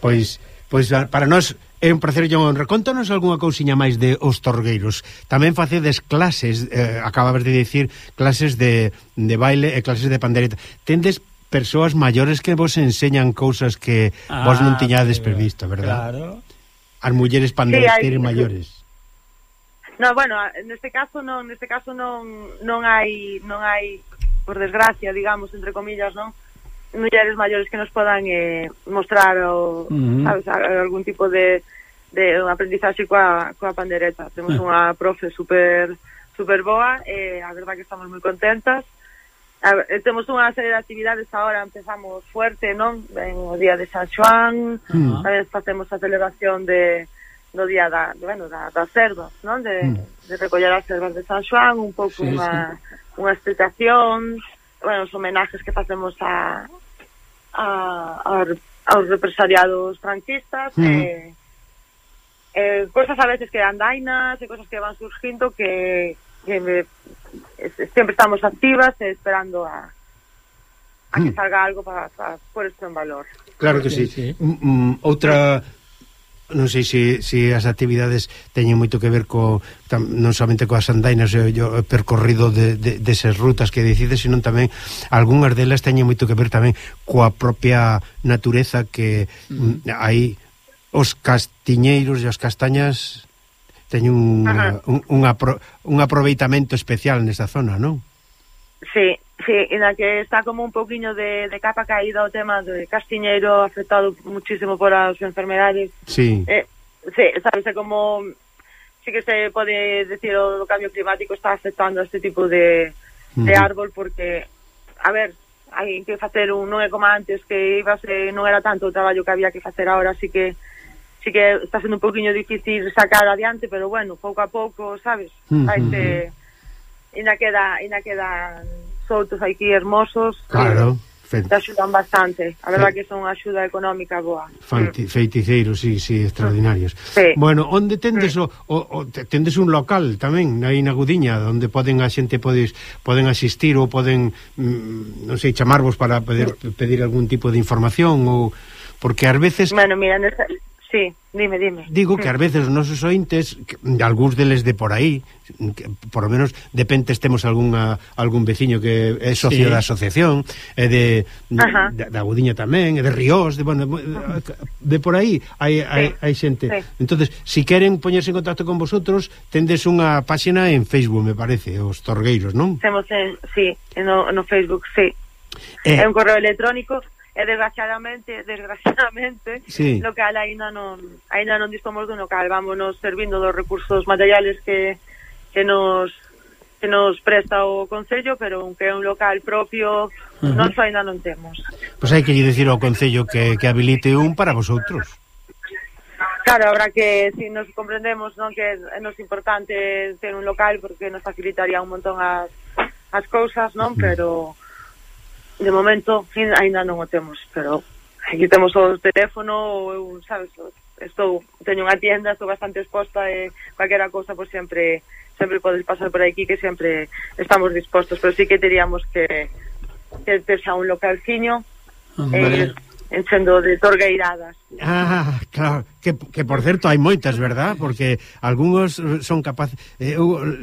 Pois, pois para nós é un placer, John. Recóntanos algunha cousiña máis de Os Torgueiros. Tamén facedes clases, eh, acabas de dicir, clases de, de baile e clases de pandereta. Tendes persoas maiores que vos enseñan cousas que vos non ah, tiñades previsto, verdad? Claro. As mulleres pandeiras sí, hai... maiores. No, bueno, neste caso non, neste caso non non hai non hai por desgracia, digamos, entre comillas, non? mulleres maiores que nos podan eh, mostrar o, uh -huh. sabes, algún tipo de, de un aprendizaxe coa, coa pandereta. Temos uh -huh. unha profe super, super boa, eh, a verdad que estamos moi contentas, a, eh, temos unha serie de actividades agora empezamos fuerte, non? En o día de San Xoán, mm. uh -huh. facemos a celebración de do día da, de, bueno, da, das servas, non? De, uh -huh. de recoller as servas de San Xoán, un pouco sí, unha, sí. unha explicación, bueno, os homenajes que facemos a, a, a aos represariados franquistas, uh -huh. eh, eh, cosas a veces que andainas e cosas que van surgindo que eh, sempre estamos activas e esperando a, a que mm. salga algo para, para pôr isto en valor. Claro que sí. sí. Mm, mm outra non sei se, se as actividades teñen moito que ver co tam, non somente coas andainas e o, o percorrido de, de, deses rutas que decides, senón tamén algunhas delas teñen moito que ver tamén coa propia natureza que mm. mm hai os castiñeiros e as castañas teñen un, un, un, apro, un aproveitamento especial nesa zona, non? Sí, sí, en que está como un poquinho de, de capa caída o tema do castiñeiro afectado muchísimo por as enfermedades. Sí. Eh, sí, sabes, como sí que se pode decir o cambio climático está afectando a este tipo de, mm. de árbol porque, a ver, hai que facer un, non é como antes que iba a ser, non era tanto o traballo que había que facer ahora, así que sí que está sendo un poquinho difícil sacar adiante, pero bueno, pouco a pouco, sabes? Uh -huh. Hai mm, que mm. ainda queda, ainda quedan soutos aquí hermosos. Claro. Que, Te axudan bastante. A verdad Fe... que son axuda económica boa. Fanti, mm. Feiticeiros, sí, sí, extraordinarios. Sí. Bueno, onde tendes mm. o, o, tendes un local tamén aí na Gudiña onde poden a xente podes poden asistir ou poden mm, non sei chamarvos para poder pedir algún tipo de información ou porque ás veces Bueno, mira, nesa, Sí, dime, dime. Digo que ás mm. veces os nosos ointes, que, algúns deles de por aí, que, por lo menos depende temos algunha, algún veciño que é socio sí. da asociación, e de, Ajá. de da Gudiña tamén, e de Ríos, de, bueno, de, por aí hai, sí. hai, hai xente. Sí. entonces si queren poñerse en contacto con vosotros, tendes unha páxina en Facebook, me parece, os Torgueiros, non? Temos en, sí, no, no Facebook, sí. Eh, é un correo electrónico e desgraciadamente, desgraciadamente, sí. local aínda non aínda non dispomos dun local, vámonos servindo dos recursos materiales que que nos que nos presta o Concello, pero aunque é un local propio, uh -huh. nós ainda non temos. Pois hai que lle dicir ao Concello que, que habilite un para vosotros. Claro, habrá que, si nos comprendemos non que é nos importante ter un local porque nos facilitaría un montón as, as cousas, non? Uh -huh. Pero de momento fin ainda non o temos, pero aquí temos o teléfono, ou eu, sabes, estou, teño unha tienda, estou bastante exposta e calquera cousa, pois sempre sempre podes pasar por aquí que sempre estamos dispostos, pero sí que teríamos que que ter xa un localciño Hombre. eh, enchendo de torgueiradas. Ah, claro, que, que por certo hai moitas, verdad? Porque algúns son capaces eh,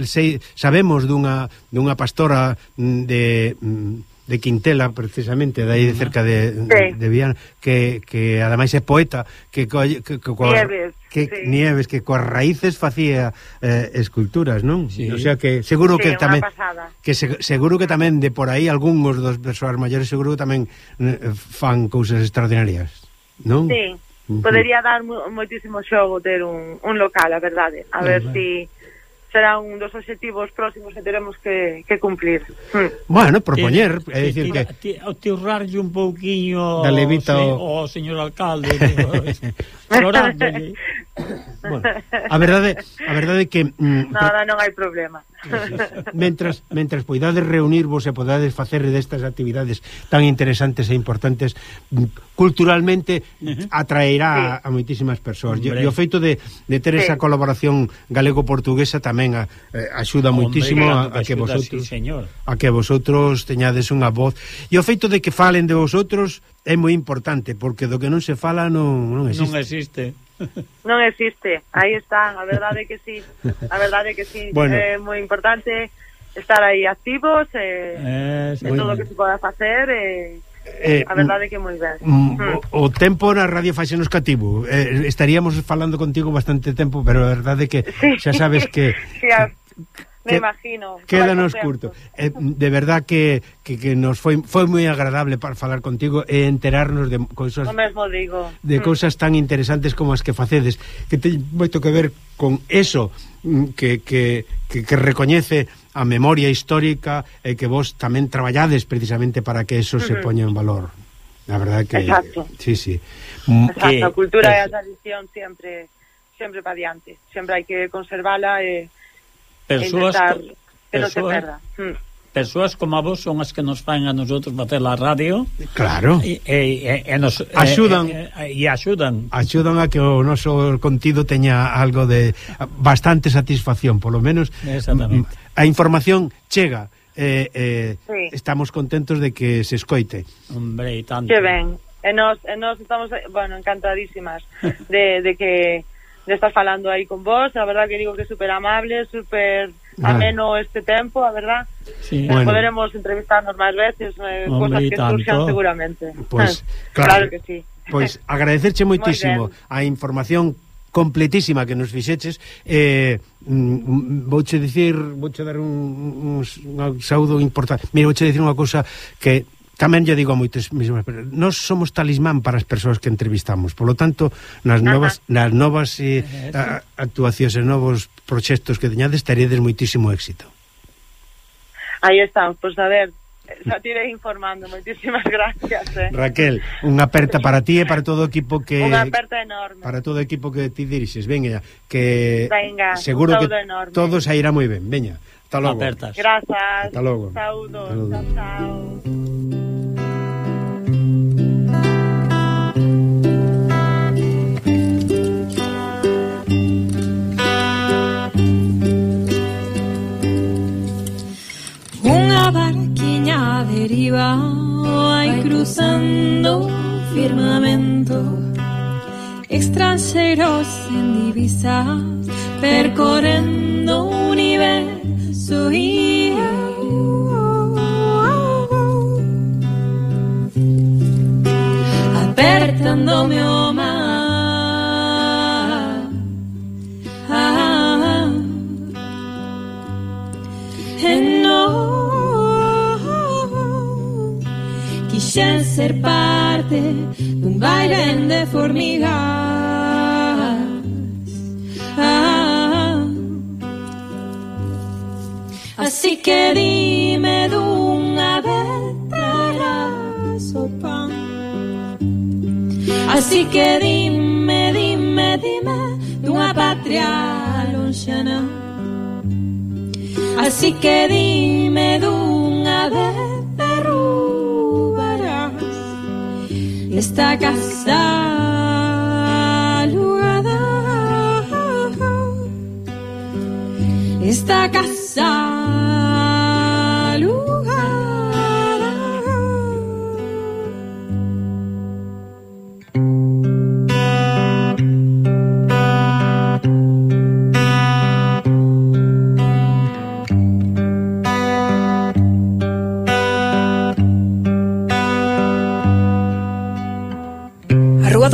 sei, sabemos dunha dunha pastora de mm, de Quintela, precisamente, de aí de cerca de, sí. de, Viana, que, que ademais é poeta, que, que, que coa, Nieves, que sí. Nieves, que coas raíces facía eh, esculturas, non? Sí. O sea que seguro sí, que tamén pasada. que se, seguro que tamén de por aí algúns dos persoas maiores seguro que tamén eh, fan cousas extraordinarias, non? Sí. Podería dar mo, moitísimo xogo ter un, un local, a verdade. A ver si será un dos obxectivos próximos que teremos que, que cumplir. Hmm. Bueno, propoñer, é dicir que... Tirrarlle un pouquiño da levita o, o señor alcalde, explorándole. bueno, a verdade, a verdade que... Mm, Nada, non hai problema. mentras, mentras poidades reunirvos e podades facer destas actividades tan interesantes e importantes mm, culturalmente atraerá sí. a, a moitísimas persoas e, e o feito de, de ter sí. esa colaboración galego-portuguesa tamén a, eh, axuda moitísimo a, a, que axuda, vosotros, sí, señor. a que vosotros teñades unha voz e o feito de que falen de vosotros é moi importante porque do que non se fala non, non existe non existe non existe. Aí están, a verdade que sí. A verdade que sí. Bueno. É eh, moi importante estar aí activos eh, eh, en todo o que se poda facer e eh, Eh, a verdade é que moi ben mm, mm, mm. o, o tempo na radio faxenos cativo eh, estaríamos falando contigo bastante tempo pero a verdade é que sí. xa sabes que sí, a... Me imagino. Quédanos curto. Eh, de verdad que, que, que, nos foi foi moi agradable para falar contigo e enterarnos de cousas O mesmo digo. De mm. cousas tan interesantes como as que facedes, que ten moito que ver con eso mm, que, que, que, que recoñece a memoria histórica e que vos tamén traballades precisamente para que eso mm -hmm. se poña en valor. La verdade que Exacto. Sí, sí. Mm, Exacto, que, a cultura e a tradición sempre sempre para diante, sempre hai que conservala e eh persoas intentar que se perda. Mm. Persoas como a vos son as que nos fan a nosotros facer a radio. Claro. E, e, e nos axudan e, e axudan. Axudan a que o noso contido teña algo de bastante satisfacción, polo menos. Exactamente. A información chega. Eh, eh, sí. estamos contentos de que se escoite. Hombre, e tanto. Que ben. E nós, e nós estamos, bueno, encantadísimas de, de que de estar falando aí con vos, a verdad que digo que super amable, super ameno este tempo, a verdad. Sí. Bueno. Poderemos entrevistarnos máis veces, eh, Hombre, cosas que tanto. surxan seguramente. Pues, claro, claro que sí. Pois pues, agradecerche moitísimo a información completísima que nos fixeches eh, mm, mm, vouche dicir vouche dar un, un, un saúdo importante mira, vouche dicir unha cousa que Tamén lle digo a moitas mesmas nós somos talismán para as persoas que entrevistamos. Por lo tanto, nas novas Ajá. nas novas eh, a, actuacións e novos proxectos que teñades teredes moitísimo éxito. Aí estamos, pois a ver, xa tirei informando, moitísimas gracias eh. Raquel, unha aperta para ti e para todo o equipo que Unha aperta enorme Para todo o equipo que ti dirixes, veña que Venga, seguro que enorme. todo sairá moi ben, veña Hasta logo. Apertas. Grazas. Hasta logo. Saúdos. Saúdos. Chao, chao. deriva y cruzando firmamento. Extranjeros sin divisa percorrendo universo y apertándome oh o más deixen ser parte dun vaivén de formigas. Ah, así que dime dunha vez trarás o pan. Así que dime, dime, dime dunha patria lonxana. Así que dime dunha vez esta casa alugada, esta casa.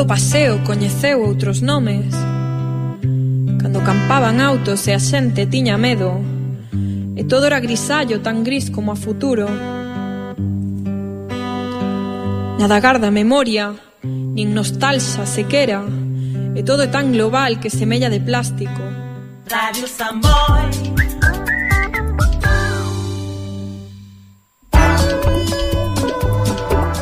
paseo coñeceu outros nomes. Cando campaban autos e a xente tiña medo E todo era grisallo tan gris como a futuro. Nada garda memoria, nin nostalxa sequera E todo é tan global que semella de plástico. Radio Samboy.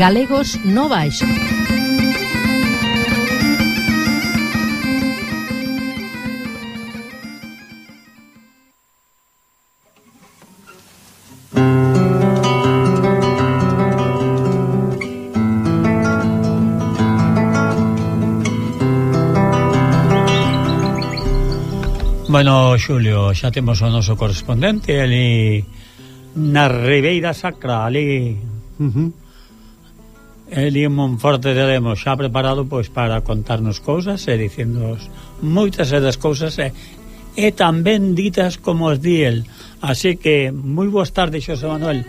Galegos no baixo. Bueno, Xulio, xa temos o noso correspondente ali na Ribeira Sacra, ali... Uh -huh. Eli Monforte de Lemos xa preparado pois para contarnos cousas eh, eh, e dicindos moitas das cousas e, e tamén ditas como os di el. Así que moi boas tardes, Xosé Manuel.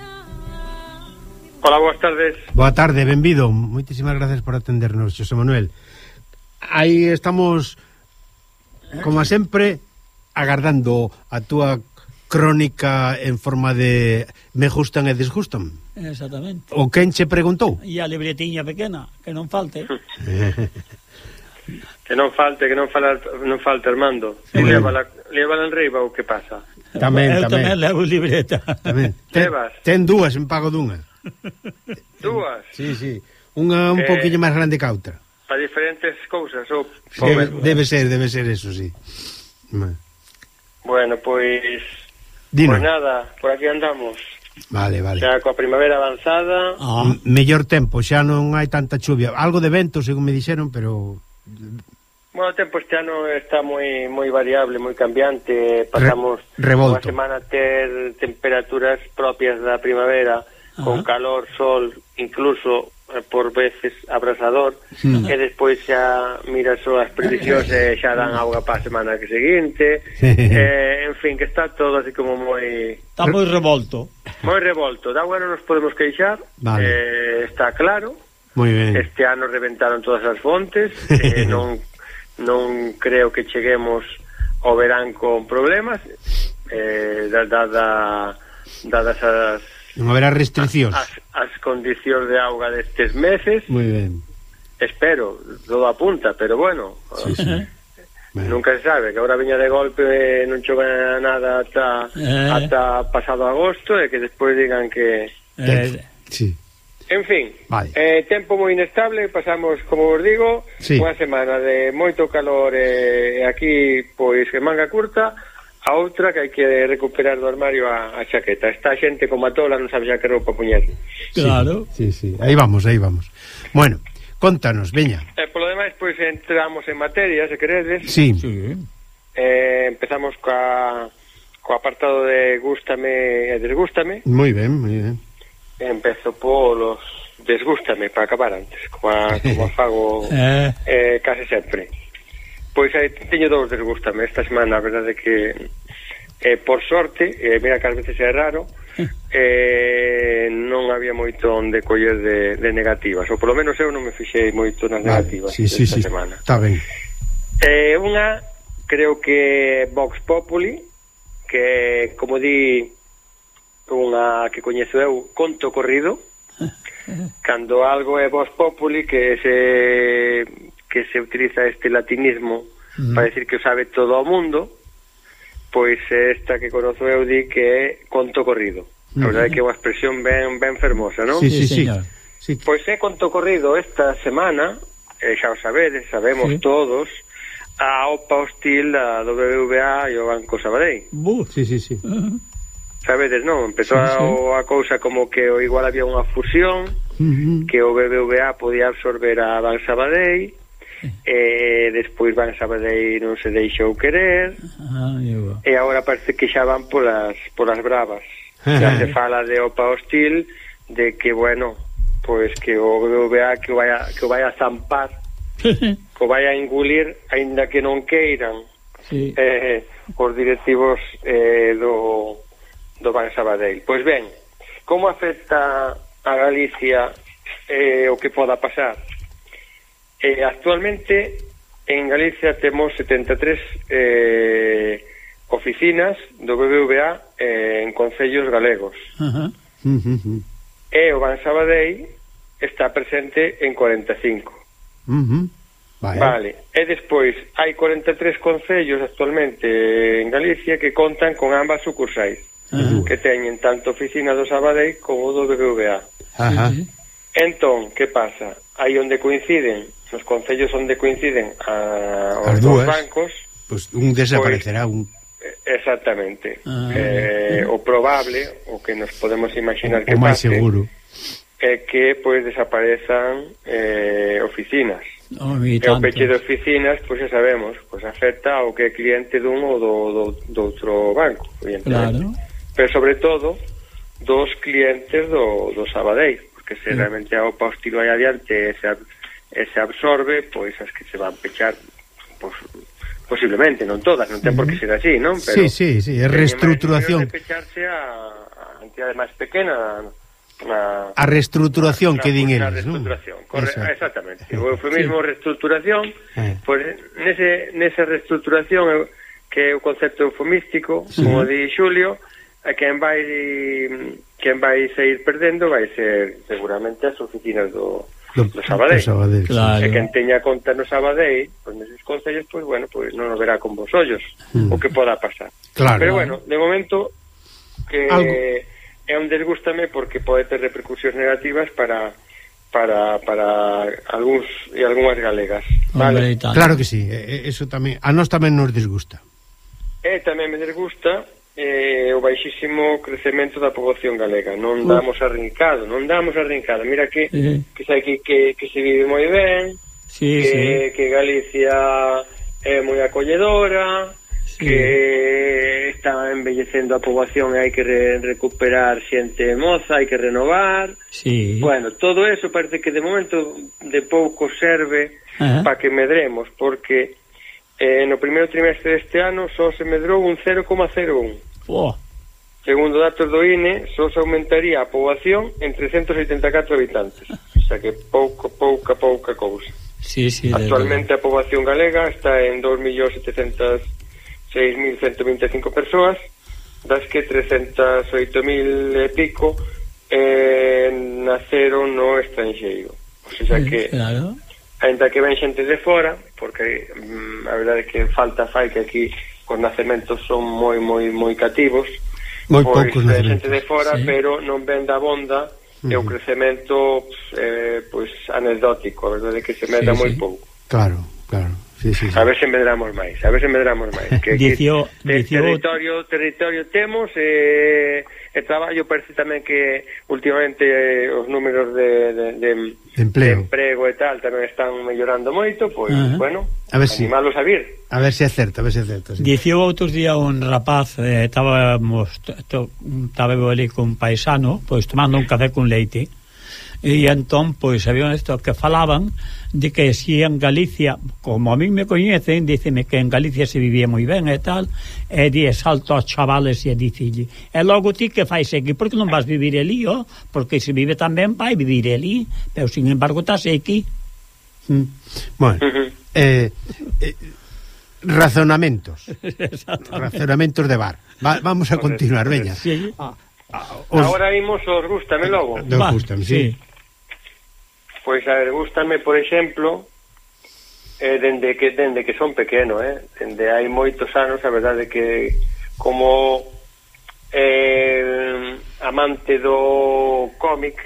Hola, boas tardes. Boa tarde, benvido. Moitísimas gracias por atendernos, Xosé Manuel. Aí estamos como sempre agardando a túa crónica en forma de me gustan e disgustan. Exactamente. O quen che preguntou? E a libretiña pequena, que non falte. que non falte, que non, fala, non falte, Armando. Sí. Lévala, lévala en reiba o que pasa. Tamén, Eu tamén. tamén levo libreta. Tamén. Ten, Levas. ten dúas en pago dunha. Dúas? Sí, sí. Unha un eh, poquinho máis grande que a outra. Para diferentes cousas. Ou... Debe, pois- debe ser, debe ser eso, sí. Bueno, pois... Dino. Pois nada, por aquí andamos. Vale, vale. Xa coa primavera avanzada. Ah. M mellor tempo, xa non hai tanta chuvia. Algo de vento, según me dixeron, pero Bueno, o tempo este ano está moi moi variable, moi cambiante. Pasamos Re Revolto. unha semana ter temperaturas propias da primavera Con calor, sol, incluso eh, por veces abrasador mm. e despois xa miras as previsións e xa dan auga para a semana que seguinte. Sí. eh, en fin, que está todo así como moi está moi revolto. Moi revolto, da bueno nos podemos queixar. Vale. eh, está claro. Moi ben. este ano reventaron todas as fontes. Eh, non, non creo que cheguemos ao verán con problemas. Eh, dada dadas as Non haberá restriccións. As, as, condicións de auga destes meses. Moi ben. Espero, todo apunta, pero bueno. Sí, sí. Eh, ben. Nunca se sabe, que agora viña de golpe eh, non chove nada ata eh. ata pasado agosto e que despois digan que eh. Sí. En fin, vale. eh, tempo moi inestable, pasamos, como vos digo, sí. unha semana de moito calor eh, aquí, pois, en manga curta, A outra que hai que recuperar do armario a, a chaqueta. Esta xente como a tola non sabe xa que roupa poñer. Claro. Sí, sí, sí. Aí vamos, aí vamos. Bueno, contanos, veña. E eh, polo demais, pois pues, entramos en materia, se queredes. Sí. sí. Eh, empezamos coa, co apartado de gústame e desgústame. Moi ben, moi ben. Empezo polos desgústame para acabar antes, coa, como fago eh. eh, case sempre. Pois aí teño dous desgústame esta semana, a verdade que eh, por sorte, eh, mira que ás veces é raro, eh, non había moito onde coller de, de negativas, ou polo menos eu non me fixei moito nas vale, negativas sí, sí, esta sí, semana. Está ben. Eh, unha, creo que Vox Populi, que, como di, unha que coñezo eu, conto corrido, cando algo é Vox Populi, que se que se utiliza este latinismo uh -huh. para decir que o sabe todo o mundo, pois é esta que conozo eu di que é conto corrido. A verdade é que é unha expresión ben ben fermosa, non? Sí, sí, sí. sí. Pois é conto corrido esta semana, eh, xa o sabedes, sabemos sí. todos, a OPA hostil da WBA e o Banco Sabadell. Bu. sí, sí, sí. Uh -huh. Sabedes, non? Empezou sí, sí. A, a cousa como que igual había unha fusión, uh -huh. que o BBVA podía absorber a Banco Sabadell, e despois van non se deixou querer. Ah, e agora? Parece que xa van polas, polas bravas. Xa se fala de Opa Hostil de que bueno pois que o vea que o vaya, que o vaya a zampar que o vaya a engulir aínda que non queiran. Sí. Eh, eh, os directivos eh, do, do Ban Sabadell. Pois ben, como afecta a Galicia eh, o que poda pasar? Eh, actualmente en Galicia temos 73 eh, oficinas do BBVA eh, en concellos galegos. Uh -huh. E o Ban Sabadell está presente en 45. Uh -huh. Vale. vale. E despois hai 43 concellos actualmente en Galicia que contan con ambas sucursais, Ajá. que teñen tanto oficina do Sabadell como do BBVA. Uh. Entón, que pasa? Aí onde coinciden se os concellos onde coinciden a, os dúas, bancos pois pues un desaparecerá pois, un Exactamente. Ah. Eh, o probable, o que nos podemos imaginar o, que o máis seguro é que pois desaparezan eh, oficinas. Oh, e o peche de oficinas, pois xa sabemos, pois afecta ao que é cliente dun ou do, do, do outro banco, evidentemente. Claro. Pero sobre todo dos clientes do, do Sabadell, porque se realmente a OPA hostil vai adiante se, e se absorbe, pois as que se van pechar pois, posiblemente, non todas, non ten por que ser así, non? Pero sí, sí, sí, é reestruturación. De pecharse a, a entidade máis pequena na, a reestruturación na, que din eles, non? Corre, Exacto. exactamente. O eufemismo sí. reestruturación, eh. pois nese, nesa reestruturación que é o concepto eufemístico, sí. como di Xulio, a quen vai quen vai sair perdendo vai ser seguramente as oficinas do do, do Sabadell. Do Sabadell claro. E quen teña conta no Sabadell, pois pues, neses concellos, pois pues, bueno, pois pues, non o verá con vos ollos mm. o que poda pasar. Claro. Pero bueno, de momento que Algo... é un desgústame porque pode ter repercusións negativas para para, para algúns e algunhas galegas. Vale. Hombre, claro que sí, eso tamén a nós tamén nos disgusta. Eh, tamén me desgusta eh, o baixísimo crecemento da poboación galega. Non damos arrincado, non damos arrincado. Mira que, sí. que, que, que, que se vive moi ben, sí, que, sí. que Galicia é moi acolledora, sí. que está embellecendo a poboación e hai que re recuperar xente moza, hai que renovar. Sí. Bueno, todo eso parece que de momento de pouco serve para que medremos, porque eh, no primeiro trimestre deste ano só se medrou un 0,01 Oh. Segundo datos do INE, só se aumentaría a poboación en 384 habitantes. O sea que pouco, pouca, pouca cousa. Sí, sí, Actualmente a poboación galega está en 2.706.125 persoas, das que 308.000 e pico eh, naceron no estrangeiro. O sea que, claro. ainda que ven xente de fora, porque mm, a verdade é que falta fai que aquí os nacementos son moi moi moi cativos moi pois, poucos nacementos xente de fora, sí. pero non ven da bonda e o crecemento eh, pois anecdótico, a verdade que se meda sí, moi sí. pouco. Claro, claro. Sí, sí, sí. A ver se medramos máis, a ver se medramos máis. Que, dicio, que dicio... territorio, territorio temos e eh, e traballo parece tamén que últimamente eh, os números de, de, de, de, empleo. de emprego e tal tamén están mellorando moito, pois, uh -huh. bueno, A ver si animalos a vir. A ver se si é certo, a ver se si é certo. Sí. Dicío outros día un rapaz, estábamos eh, estábamos ali con un paisano, pois tomando un café con leite. E entón, pois, había isto que falaban de que si en Galicia, como a mí me coñecen, díceme que en Galicia se vivía moi ben e tal, e di salto aos chavales e dicille, e logo ti que fais aquí, porque non vas vivir ali. Oh? Porque se vive tan ben, vai vivir ali, pero, sin embargo, estás aquí. Mm. Bueno, uh -huh. eh, eh, razonamentos. razonamentos de bar. Va, vamos a continuar, veña. Sí. Ah, ah, ah os... Agora vimos os gustame logo. Nos Va, gustame, sí. sí. Pois a ver, gustame, por exemplo, eh, dende que dende que son pequeno, eh? Dende hai moitos anos, a verdade que como eh, amante do cómic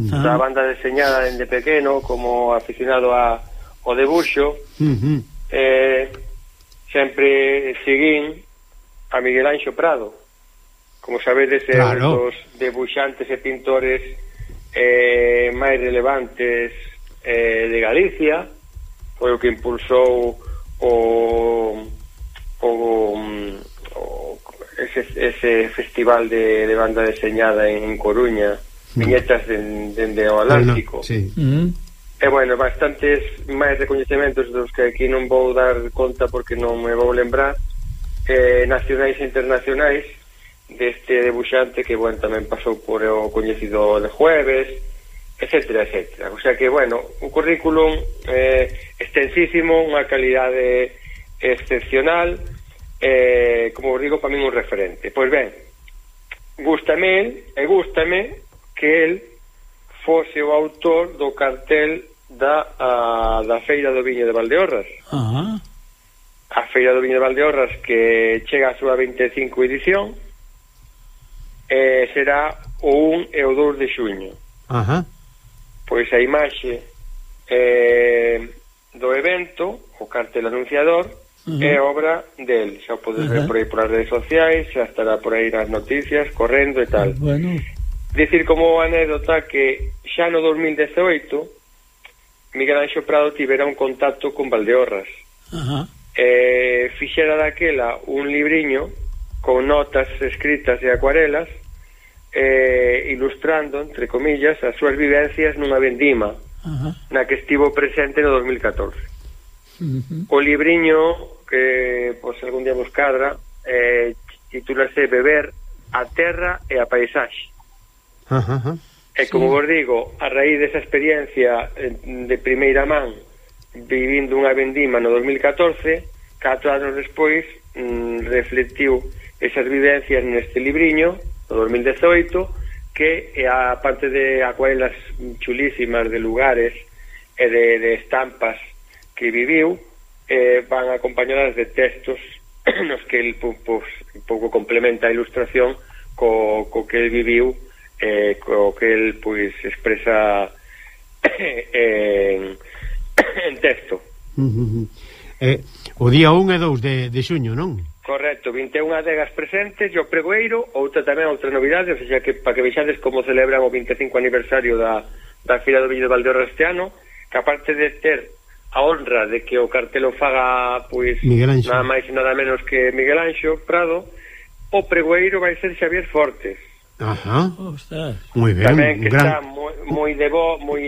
uh -huh. da banda deseñada dende pequeno como aficionado a o debuxo uh -huh. eh, sempre seguín a Miguel Anxo Prado como sabedes é claro. dos debuxantes e pintores eh, máis relevantes eh, de Galicia foi o que impulsou o o, o ese, ese festival de, de banda deseñada en Coruña viñetas dende de, de o Atlántico. No, sí. Mm. E bueno, bastantes máis recoñecementos dos que aquí non vou dar conta porque non me vou lembrar eh, nacionais e internacionais deste debuxante que, bueno, tamén pasou por o coñecido de jueves, etcétera, etcétera. O sea que, bueno, un currículum eh, extensísimo, unha calidade excepcional, eh, como digo, para min un referente. Pois ben, gustame, e gustame que el fose o autor do cartel da, a, da Feira do Viño de Valdeorras. Ah. A Feira do Viño de Valdeorras que chega a súa 25 edición eh, será o 1 e o 2 de xuño. Ajá. Pois a imaxe eh, do evento, o cartel anunciador, uh -huh. é obra del. Xa o podes uh -huh. ver por aí por as redes sociais, xa estará por aí nas noticias, correndo e tal. Bueno. Dicir como anécdota que xa no 2018 Miguel Anxo Prado tivera un contacto con Valdeorras. Ajá. Eh, fixera daquela un libriño con notas escritas de acuarelas eh, ilustrando, entre comillas, as súas vivencias nunha vendima Ajá. na que estivo presente no 2014. Uh -huh. O libriño que, pois, algún día vos cadra, eh, titúlase Beber a terra e a paisaxe Ajá, ajá. E como sí. vos digo, a raíz desa experiencia eh, de primeira man vivindo unha vendima no 2014, catro anos despois mm, reflectiu esas vivencias neste libriño no 2018 que é a parte de aquelas chulísimas de lugares e de, de estampas que viviu eh, van acompañadas de textos nos que el pues, pouco complementa a ilustración co, co que el viviu eh, co que el pois expresa en, en texto. Uh -huh. eh, o día 1 e 2 de, de xuño, non? Correcto, 21 adegas presentes, o pregoeiro, outra tamén outra novidade, ou sea, que para que vexades como celebran o 25 aniversario da, da Fira do Viño de Valdeorra este ano, que aparte de ter a honra de que o cartel o faga pois nada máis e nada menos que Miguel Anxo Prado, o pregoeiro vai ser Xavier Fortes Ajá. Ostras. Moi ben, Tamén que gran... está moi, moi de bo, moi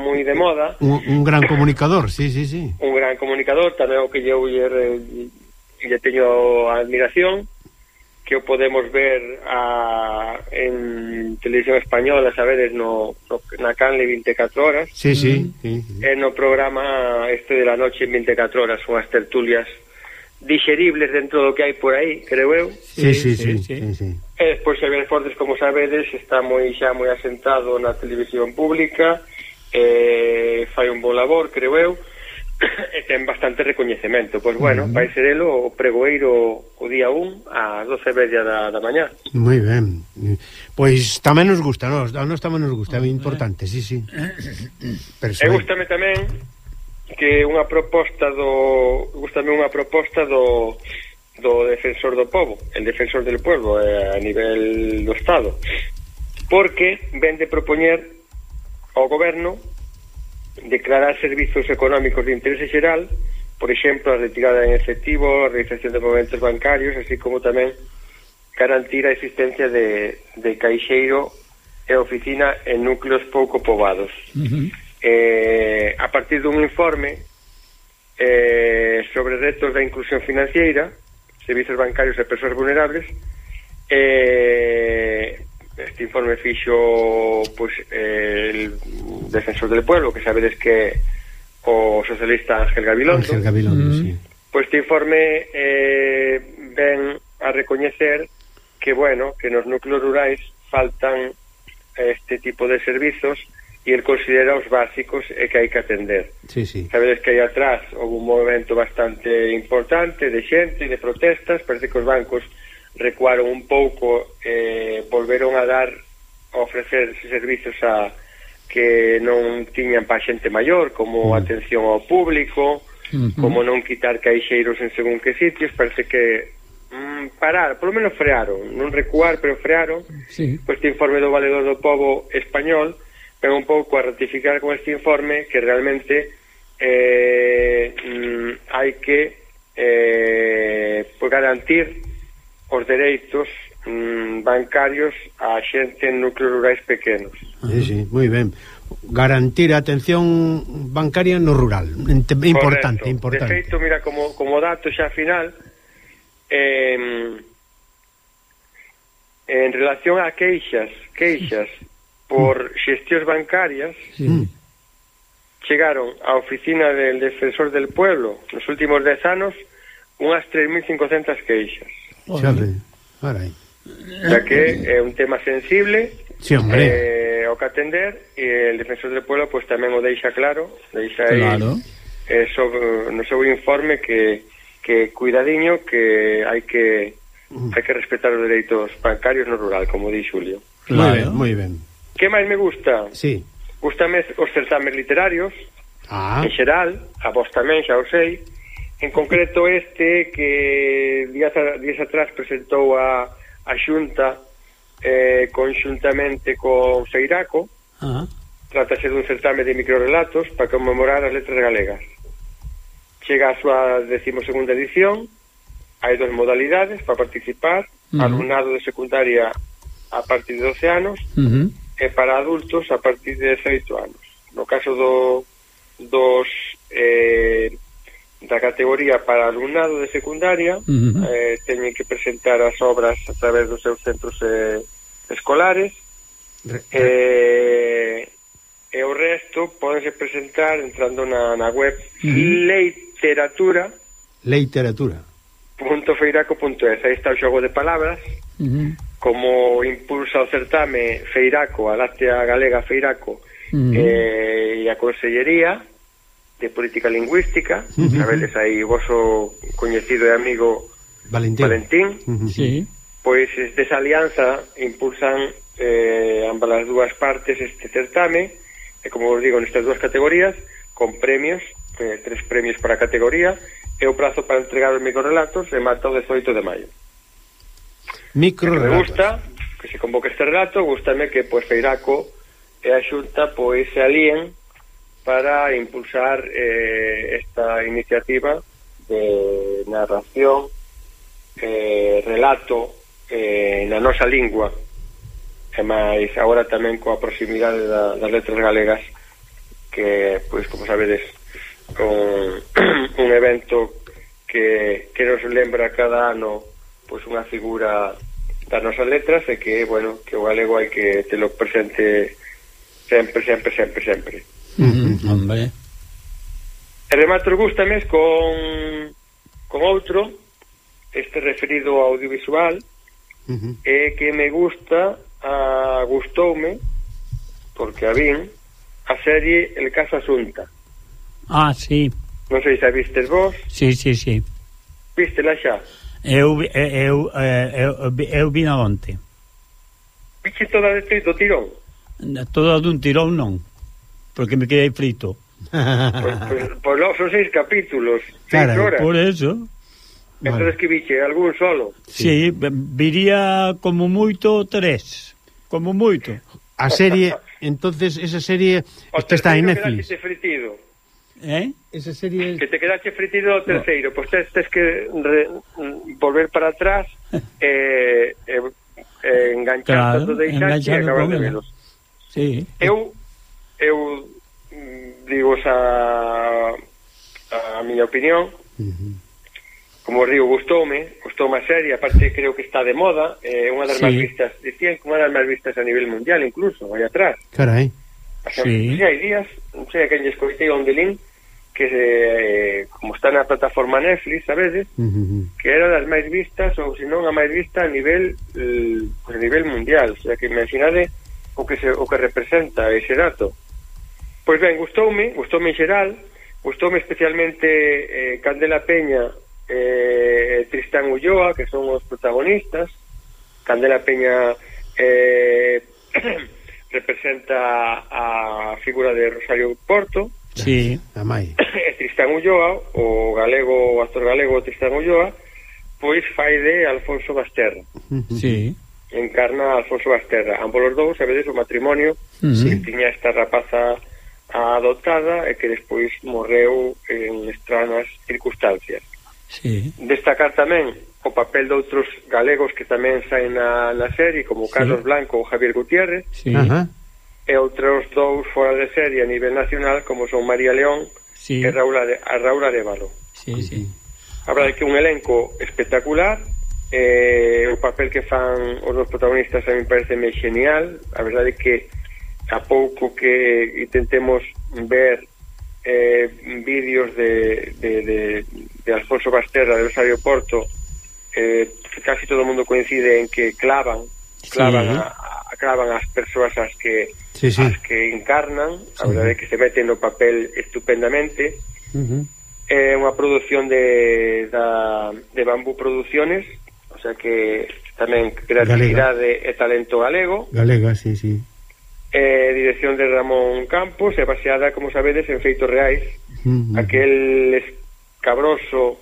moi de moda. Un, un gran comunicador, sí, sí, sí. Un gran comunicador, tamén o que eu lle, lle teño admiración que o podemos ver a, en televisión española, sabedes, no, no na canle 24 horas. Sí, sí, sí, mm. sí. E no programa este de la noche en 24 horas, unhas tertulias digeribles dentro do que hai por aí, creo eu. Sí, sí, sí, sí. sí, sí. sí, sí. E despois Xavier Fortes, como sabedes, está moi xa moi asentado na televisión pública, eh, fai un bon labor, creo eu, e ten bastante recoñecemento. Pois bueno, mm. vai ser ele o pregoeiro o día 1 a 12 media da, da mañá. Moi ben. Pois tamén nos gusta, nos, a nos tamén nos gusta, é importante, sí, sí. Persoe. E gustame tamén que unha proposta do... gustame unha proposta do do defensor do povo, el defensor del pueblo eh, a nivel do Estado, porque ven de propoñer ao goberno declarar servizos económicos de interese xeral, por exemplo, a retirada en efectivo, a realización de movimentos bancarios, así como tamén garantir a existencia de, de caixeiro e oficina en núcleos pouco pobados. Uh -huh. eh, a partir dun informe eh, sobre retos da inclusión financiera, servizos bancarios e persoas vulnerables eh, este informe fixo pues, eh, el defensor del pueblo que sabedes que o socialista Ángel Gabilondo Ángel Gabilondo, mm -hmm. sí Pois pues, este informe eh, ven a recoñecer que, bueno, que nos núcleos rurais faltan este tipo de servizos e el considera os básicos e que hai que atender. Sí, sí. Sabedes que aí atrás houve un movimento bastante importante de xente, de protestas, parece que os bancos recuaron un pouco eh, volveron a dar a ofrecer servizos a que non tiñan pa xente maior, como mm. atención ao público, mm -hmm. como non quitar caixeiros en según que sitios, parece que mm, parar, polo menos frearon, non recuar, pero frearon. Sí. Pois este informe do Valedor do Pobo español é un pouco a ratificar con este informe que realmente eh, mm, hai que eh, garantir os dereitos mm, bancarios a xente en núcleos rurais pequenos. Sí, sí, moi ben. Garantir a atención bancaria no rural. Importante, Correcto. importante. De feito, mira, como, como dato xa final, eh, en relación a queixas, queixas, por xestións bancarias sí. chegaron á oficina del defensor del pueblo nos últimos 10 anos unhas 3.500 queixas. Xale, arai. Ya que é un tema sensible, sí, hombre. eh, o que atender, e el defensor del pueblo pues, tamén o deixa claro, deixa claro. Aí, eh, sobre, no seu informe que, que cuidadiño que hai que mm. hai que respetar os dereitos bancarios no rural, como di Xulio. Claro. Moi ben, moi ben. Que máis me gusta? Sí. Gústame os certames literarios, ah. en xeral, a vos tamén, xa o sei, en concreto este que días, a, días atrás presentou a, a Xunta eh, conxuntamente co Seiraco, ah. trátase dun certame de microrelatos para conmemorar as letras galegas. Chega a súa decimosegunda edición, hai dos modalidades para participar, uh -huh. alumnado de secundaria a partir de 12 anos, uh -huh e para adultos a partir de 18 anos. No caso do, dos eh, da categoría para alumnado de secundaria uh -huh. eh, teñen que presentar as obras a través dos seus centros eh, escolares. Re eh, e o resto pódense presentar entrando na, na web uh -huh. leiteratura leiteratura aí está o xogo de palabras. Uh -huh como impulsa o certame Feiraco, a Láctea Galega Feiraco, uh -huh. eh, e a Consellería de Política Lingüística, uh -huh. sabedes aí vosso coñecido e amigo Valentín, Valentín uh -huh. sí. pois desa alianza impulsan eh, ambas as dúas partes este certame, e como vos digo, nestas dúas categorías, con premios, eh, tres premios para categoría, e o prazo para entregar os microrelatos remata o 18 de maio. Micro que me gusta que se convoque este relato, gustame que pois Feiraco e a Xunta pois se alíen para impulsar eh, esta iniciativa de narración eh, relato eh, na nosa lingua. E máis agora tamén coa proximidade da, das letras galegas que, pois, como sabedes un, un evento que, que nos lembra cada ano pois unha figura das nosas letras e que, bueno, que o galego hai que te lo presente sempre, sempre, sempre, sempre. Mm, -hmm, hombre. E remato gustames con, con outro, este referido ao audiovisual, uh e que me gusta, a, gustoume, porque a vin, a serie El Caso Asunta. Ah, sí. Non sei se a vistes vos. Sí, sí, sí. Vistela xa. Eu, eu, eu, eu, eu vina onte. Viche toda de, do tirón? Toda dun tirón non, porque me quedei frito. Por los seis capítulos, claro, por horas. Por eso. que viche algún solo. Sí, sí, viría como moito tres, como moito. A serie, entonces esa serie o está en Netflix. Fritido. Eh? Esa sería... Que te quedaste fritido o terceiro, pois pues tes, tes que re, volver para atrás e eh, eh, eh, enganchar claro, todo deixar e acabar de velos. Sí. Eu, eu mm, digo xa a miña opinión, uh -huh. como os digo, gustoume, gustoume a serie, aparte creo que está de moda, é eh, unha das sí. máis vistas, dicían que unha das máis vistas a nivel mundial incluso, aí atrás. Carai. Xa, sí. xa hai días, non sei a quen lle escoitei onde link, que eh, como está na plataforma Netflix, sabedes, uh -huh. que era das máis vistas ou se non a máis vista a nivel eh, pues, a nivel mundial, o sea que imaginade o que se, o que representa ese dato. Pois ben, gustoume, gustoume en xeral, gustoume especialmente eh, Candela Peña eh, Tristán Ulloa, que son os protagonistas. Candela Peña eh, representa a figura de Rosario Porto, Sí. A mai. Tristán Ulloa, o galego, o actor galego Tristán Ulloa, pois fai de Alfonso Basterra. Sí. Encarna Alfonso Basterra. Ambos os dous, sabedes, o matrimonio uh que tiña esta rapaza adoptada e que despois morreu en estranas circunstancias. Sí. Destacar tamén o papel de outros galegos que tamén saen na, na serie, como Carlos sí. Blanco ou Javier Gutiérrez, sí. Ajá e outros dous fora de serie a nivel nacional como son María León sí. e Raúl Are, a Raúl Arevalo. Sí, sí. A verdade que un elenco espectacular eh, o papel que fan os dos protagonistas a mí parece me genial a verdade que a pouco que intentemos ver eh, vídeos de, de, de, de Alfonso Basterra de Rosario Porto eh, casi todo o mundo coincide en que clavan clavan, sí. a, a, clavan as persoas as que sí, sí. as que encarnan, a verdade verdade que se meten no papel estupendamente. Uh -huh. É unha produción de, da, de Bambú Producciones, o sea que tamén creatividade e talento galego. Galega, sí, sí. Eh, dirección de Ramón Campos, e baseada, como sabedes, en feitos reais. Uh -huh. Aquel escabroso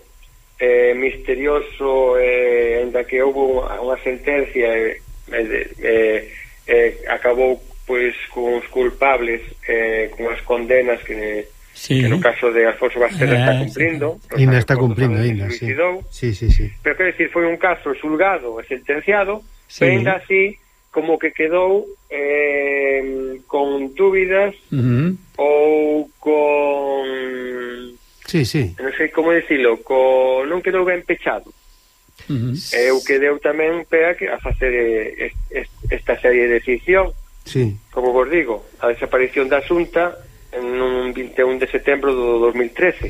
eh, misterioso eh, en da que houve unha sentencia e eh, eh, eh, acabou pois con os culpables eh, con as condenas que, sí. que no caso de Alfonso Bastera eh, está ah, cumplindo Ainda está cumplindo ainda, sí. sí, sí, sí. pero quero decir, foi un caso xulgado e sentenciado sí. pero ainda así como que quedou eh, con dúbidas uh -huh. ou con sí, sí. non sei como dicilo co... non quedou ben pechado uh -huh. eu quedeu tamén pea que a facer eh, esta serie de decisión sí. como vos digo, a desaparición da Xunta en un 21 de setembro do 2013.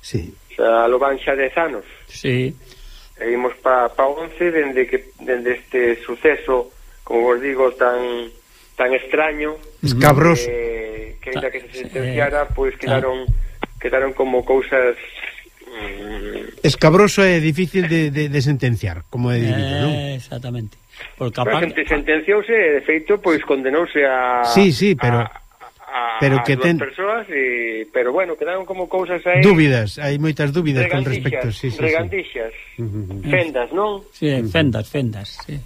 Sí. Xa lo van xa 10 anos. Sí. E imos pa, pa 11 dende, que, dende este suceso, como vos digo, tan tan extraño. escabroso eh, que, que ainda que se sentenciara, pois pues, ah. quedaron quedaron como cousas mm, Escabroso é difícil de, de, de sentenciar, como é dito, eh, non? Exactamente. Porque a pan... xente sentenciouse de feito, pois condenouse a... Sí, sí, pero... A, a, pero que ten persoas e pero bueno, quedaron como cousas aí dúbidas, hai moitas dúbidas con respecto, sí, sí, regandixas, sí. fendas, non? Sí, fendas, fendas, sí.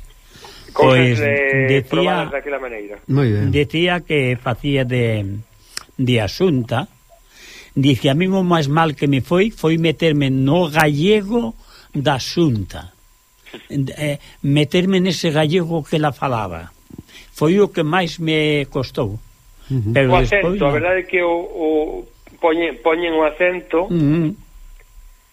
Cousas pois, de, decía, daquela maneira. Moi ben. Decía que facía de de asunta. Dice, a mí o máis mal que me foi foi meterme no gallego da xunta eh, meterme nese gallego que la falaba. Foi o que máis me costou. Uh -huh. Pero o acento, despois, a verdade é que o, o poñen, poñen o acento uh -huh.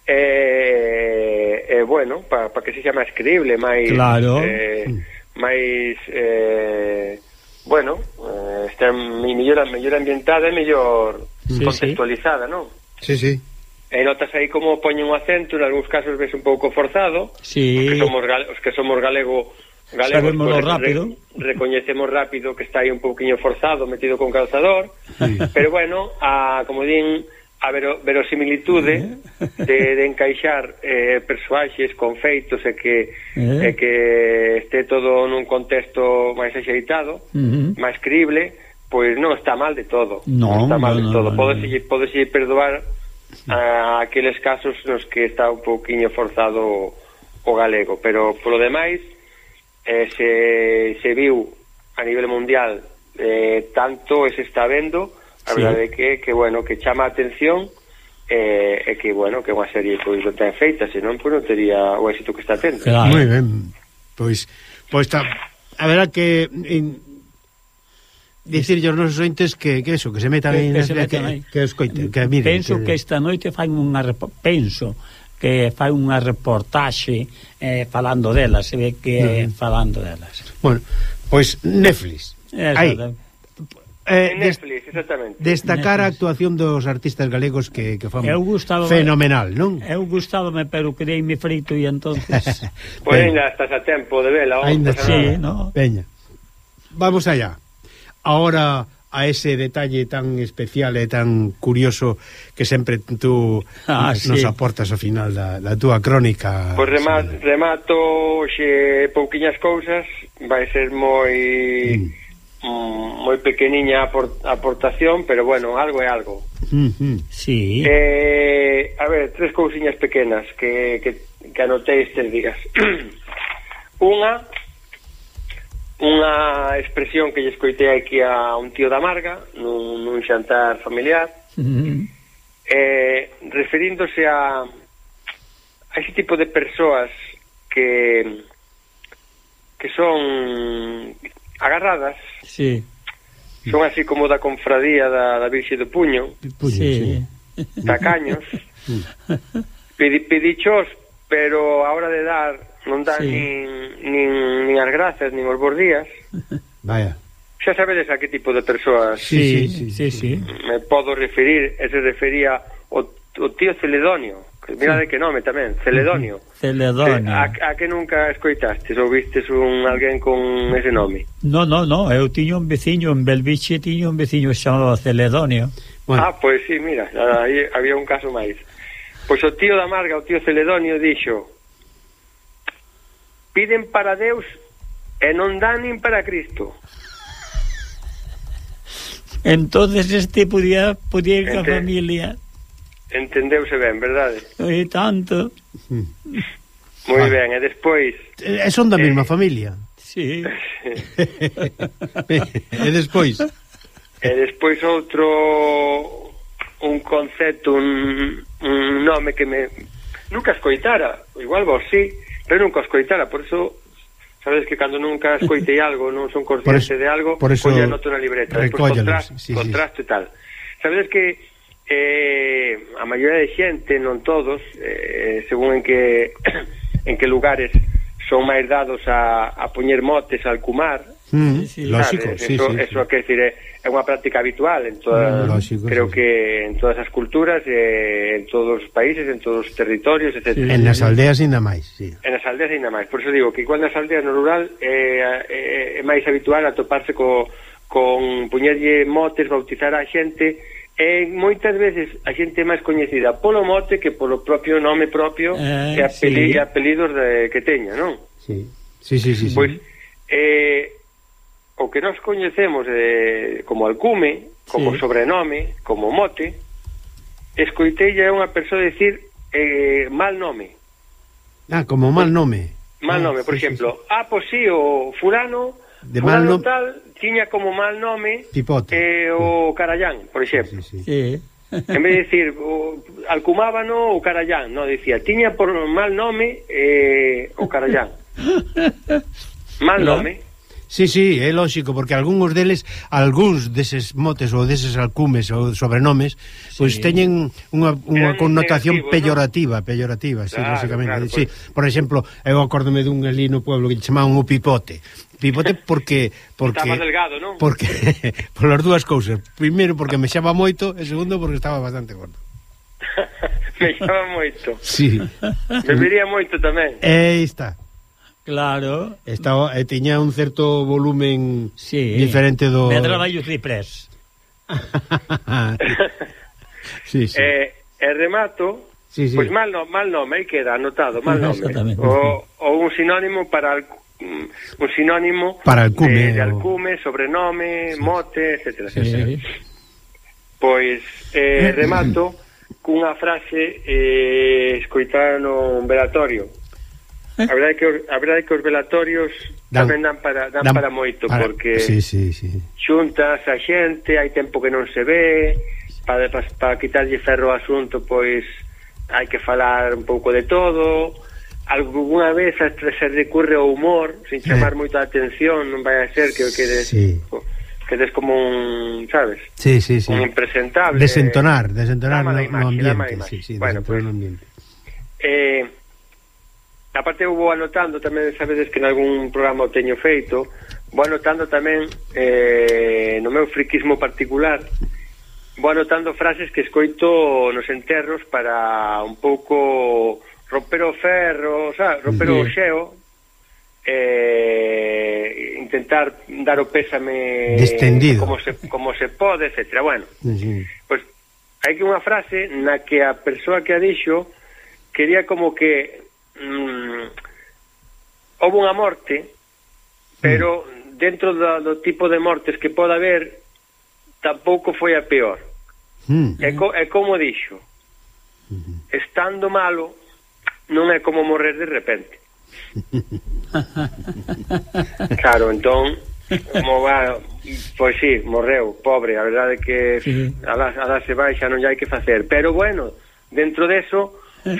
eh, eh, bueno, para pa que se chama escribible, máis... Claro. Eh, mm. máis... Eh, bueno, eh, está mellor, mellor ambientada e mellor sí, contextualizada, sí. non? Sí, sí e notas aí como poñen o acento, en algúns casos ves un pouco forzado, sí. os, que somos, os que somos galego galegos, pues, pois, rápido. Re, recoñecemos rápido que está aí un pouquiño forzado, metido con calzador, sí. pero bueno, a, como din, a vero, verosimilitude eh. de, de encaixar eh, persoaxes con feitos e que, eh. e que este todo nun contexto máis axeitado, uh -huh. máis creíble, pois non está mal de todo. No, non está mal no, de todo. No, no, Podese, no. podese perdoar a aqueles casos nos que está un pouquiño forzado o galego, pero polo demais eh, se, se viu a nivel mundial eh, tanto e se está vendo a sí. verdade que, que, bueno, que chama a atención eh, e que, bueno, que é unha serie pois non ten feita, senón pois non tería o éxito que está tendo. Claro. Moi ben. Pois, pois está a verdad que in, dicir aos nosos ointes que, que eso, que se metan que, que, se metan que, que, que escoiten, que miren. Penso que, que esta noite fai unha penso que fai unha reportaxe eh, falando delas, se ve que mm. falando delas. Bueno, pois Netflix. Aí. Eh, Netflix, exactamente. Destacar Netflix. a actuación dos artistas galegos que, que foi fenomenal, non? Eu gustábame, pero creí me frito e entonces... pois pues ainda estás a tempo de vela. Ainda sí, no? Veña. Vamos allá ahora a ese detalle tan especial e tan curioso que sempre tú ah, nos sí. aportas ao final da, da túa crónica. Pois remat, remato xe pouquiñas cousas, vai ser moi mm. mm moi pequeniña a aportación, pero bueno, algo é algo. Mm -hmm. Sí. Eh, a ver, tres cousiñas pequenas que, que, que anotei estes días. Unha unha expresión que lle escoitei aquí a un tío da Marga nun, nun xantar familiar mm-hmm. mm eh, referíndose a a ese tipo de persoas que que son agarradas sí. son así como da confradía da, da Virxe do Puño, Puño sí. sí. tacaños pedi, pedichos pero a hora de dar non dan sí. nin, nin, nin as grazas, nin os bons días. Vaya. Xa sabedes a que tipo de persoas sí, sí, sí, sí, sí. me podo referir, e se refería o, o tío Celedonio, que mira sí. de que nome tamén, Celedonio. Celedonio. A, a que nunca escoitastes ou vistes un alguén con ese nome? No, no, no, eu tiño un veciño en Belviche, tiño un veciño chamado Celedonio. Bueno. Ah, pois pues sí, mira, aí había un caso máis. Pois o tío da Marga, o tío Celedonio, dixo piden para Deus e non dan nin para Cristo. Entonces este podía podía ir Ente, a familia. Entendeuse ben, verdade? E tanto. Hmm. Moi ah. ben, e despois... Eh, e son da eh, mesma familia. Sí. e despois? E despois outro un concepto, un, un nome que me nunca escoitara, igual vos sí, pero nunca escoitara, por eso sabes que cando nunca escoitei algo, non son consciente eso, de algo, por eso colle anoto na libreta, despois contraste, sí, contraste sí. tal. Sabedes que eh, a maioría de xente, non todos, eh, según en que en que lugares son máis dados a, a poñer motes al cumar, mm, sí, sí, lógico, sí, eso, sí, eso sí. que decir, eh, é unha práctica habitual en todas, mm, Lógico, creo sí. que en todas as culturas eh, en todos os países, en todos os territorios etc. Sí, en as aldeas ainda máis sí. en as aldeas ainda máis, por eso digo que igual nas aldeas no rural eh, eh, é máis habitual atoparse co, con puñerlle motes bautizar a xente e moitas veces a xente máis coñecida polo mote que polo propio nome propio eh, e, apeli, sí. e apelidos de, que teña, non? Sí, sí, sí, sí, sí. Pois, eh, o que nós coñecemos eh, como alcume, como sí. sobrenome, como mote, escoitei a unha persoa decir eh, mal nome. Ah, como mal nome. Mal ah, nome, ah, por sí, exemplo, sí, sí. ah, pois sí, o fulano, de fulano mal tal tiña como mal nome Pipote. Eh, o Carallán, por exemplo. Sí, sí. sí. en vez de decir o, alcumábano o Carallán, no, decía, tiña por mal nome eh, o Carallán. mal nome. Sí, sí, é lógico, porque algúns deles, algúns deses motes ou deses alcumes ou sobrenomes, sí. pois teñen unha, unha connotación negativo, peyorativa, ¿no? peyorativa, claro, sí, lógicamente. Claro, sí, por exemplo, eu acórdome dun ali no pueblo que chamaban o pipote. Pipote porque porque estaba delgado, non? Porque por as dúas cousas. Primeiro porque me xaba moito e segundo porque estaba bastante gordo. me xaba moito. Sí. Bebería moito tamén. Eh, está. Claro. Estaba, e tiña un certo volumen sí. diferente do... Me traballo ciprés. sí, sí. Eh, e remato, sí, sí. pois mal, no, mal nome, aí queda anotado, mal nome. O, o un sinónimo para el, mm, un sinónimo para alcume, de, eh, de alcume, o... sobrenome, sí. mote, etcétera, sí, etcétera. Sí. Pois eh, remato cunha frase eh, escoitada no velatorio Eh? A verdade que os, a verdade que os velatorios dan, tamén dan para dan, dan para moito para, porque sí, sí, sí. xuntas a xente, hai tempo que non se ve, para para, para quitarlle ferro ao asunto, pois hai que falar un pouco de todo. Alguna vez hasta se recurre ao humor, sin eh. chamar eh. atención, non vai a ser que que des, sí. que des como un, sabes? Sí, sí, sí. Un impresentable. Desentonar, desentonar no, imaxe, no ambiente, imaxe. sí, sí, bueno, pues, no ambiente. Eh aparte eu vou anotando tamén sabedes que en algún programa o teño feito vou anotando tamén eh, no meu friquismo particular vou anotando frases que escoito nos enterros para un pouco romper o ferro o sea, romper uh o xeo eh, intentar dar o pésame Distendido. como se, como se pode, etc. Bueno, sí. pues, hai que unha frase na que a persoa que a dixo quería como que mm, houve unha morte, pero mm. dentro do, do tipo de mortes que pode haber, tampouco foi a peor. Mm. E, co, e como dixo, mm. estando malo, non é como morrer de repente. claro, entón, como va, pois sí, morreu, pobre, a verdade que sí. a, la, a la se vai xa non hai que facer, pero bueno, dentro deso, eh.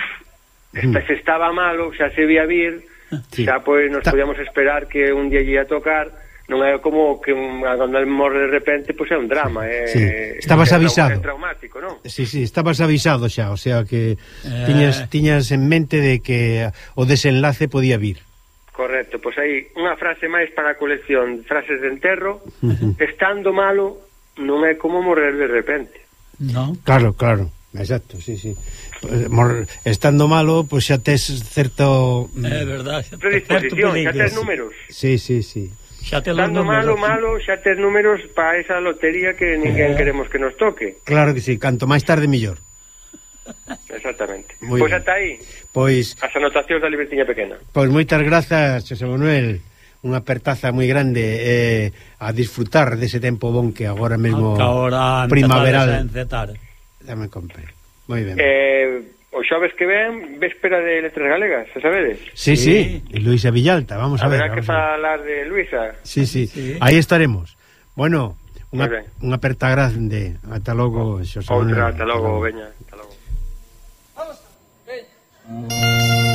Esta, mm. se estaba malo, xa se vía vir, ah, sí. xa pois nos Ta... podíamos esperar que un día lle tocar, non é como que un, cando el morre de repente, pois é un drama, é, sí. Estabas é, avisado. É traumático, non? Sí, sí, estabas avisado xa, o sea que eh... tiñas, tiñas en mente de que o desenlace podía vir. Correcto, pois aí unha frase máis para a colección, frases de enterro, uh -huh. estando malo non é como morrer de repente. No. Claro, claro, exacto, sí, sí mor, estando malo, pois pues xa tes certo... Mm, é verdade. Predisposición, xa tes números. Sí, sí, sí. Xa tes Estando números, malo, malo, xa tes números para esa lotería que ninguén eh. queremos que nos toque. Claro que sí, canto máis tarde mellor. Exactamente. Muy pois pues ata aí. Pois as anotacións da libertiña pequena. Pois moitas grazas, José Manuel. Unha apertaza moi grande eh, a disfrutar dese tempo bon que agora mesmo Aunque ahora primaveral. Dame compre. Moi ben. Eh, o xoves que ven, véspera de Letras Galegas, ¿se sabedes? Sí, sí, sí. Luisa Villalta, vamos a, a ver. Habrá que falar de Luisa. Sí, sí, sí, aí estaremos. Bueno, unha, unha aperta grande. Ata logo, Xosé. Outra, ata logo, veña. Ata logo. Vamos, veña.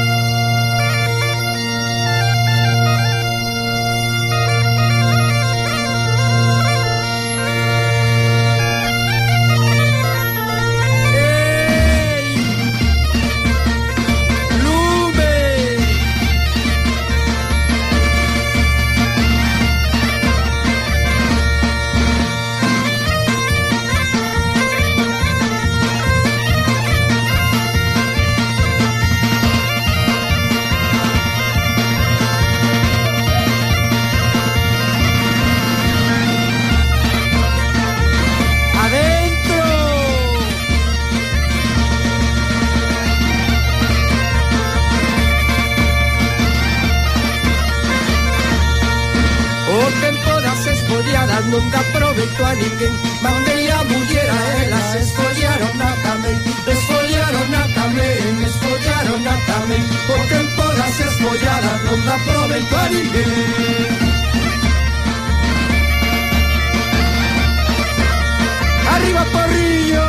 nunca aprovechó a ninguém. Mandei a mulher a elas, esfolharam-na também, esfolharam-na também, esfolharam-na também, porque em todas esfolhadas nunca aproveitou a ninguém. ¡Arriba Porrillo!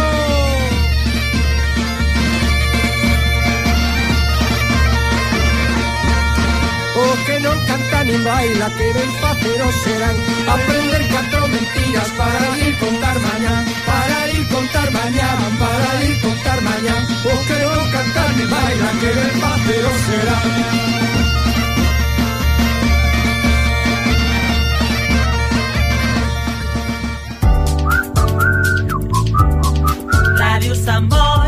Oh, porque no canta animar y la que faceros serán. Aprender cuatro mentiras para ir contar mañana, para ir contar mañana, para ir contar mañana. Os quiero cantar mi baila que faceros serán. Radio Samboy.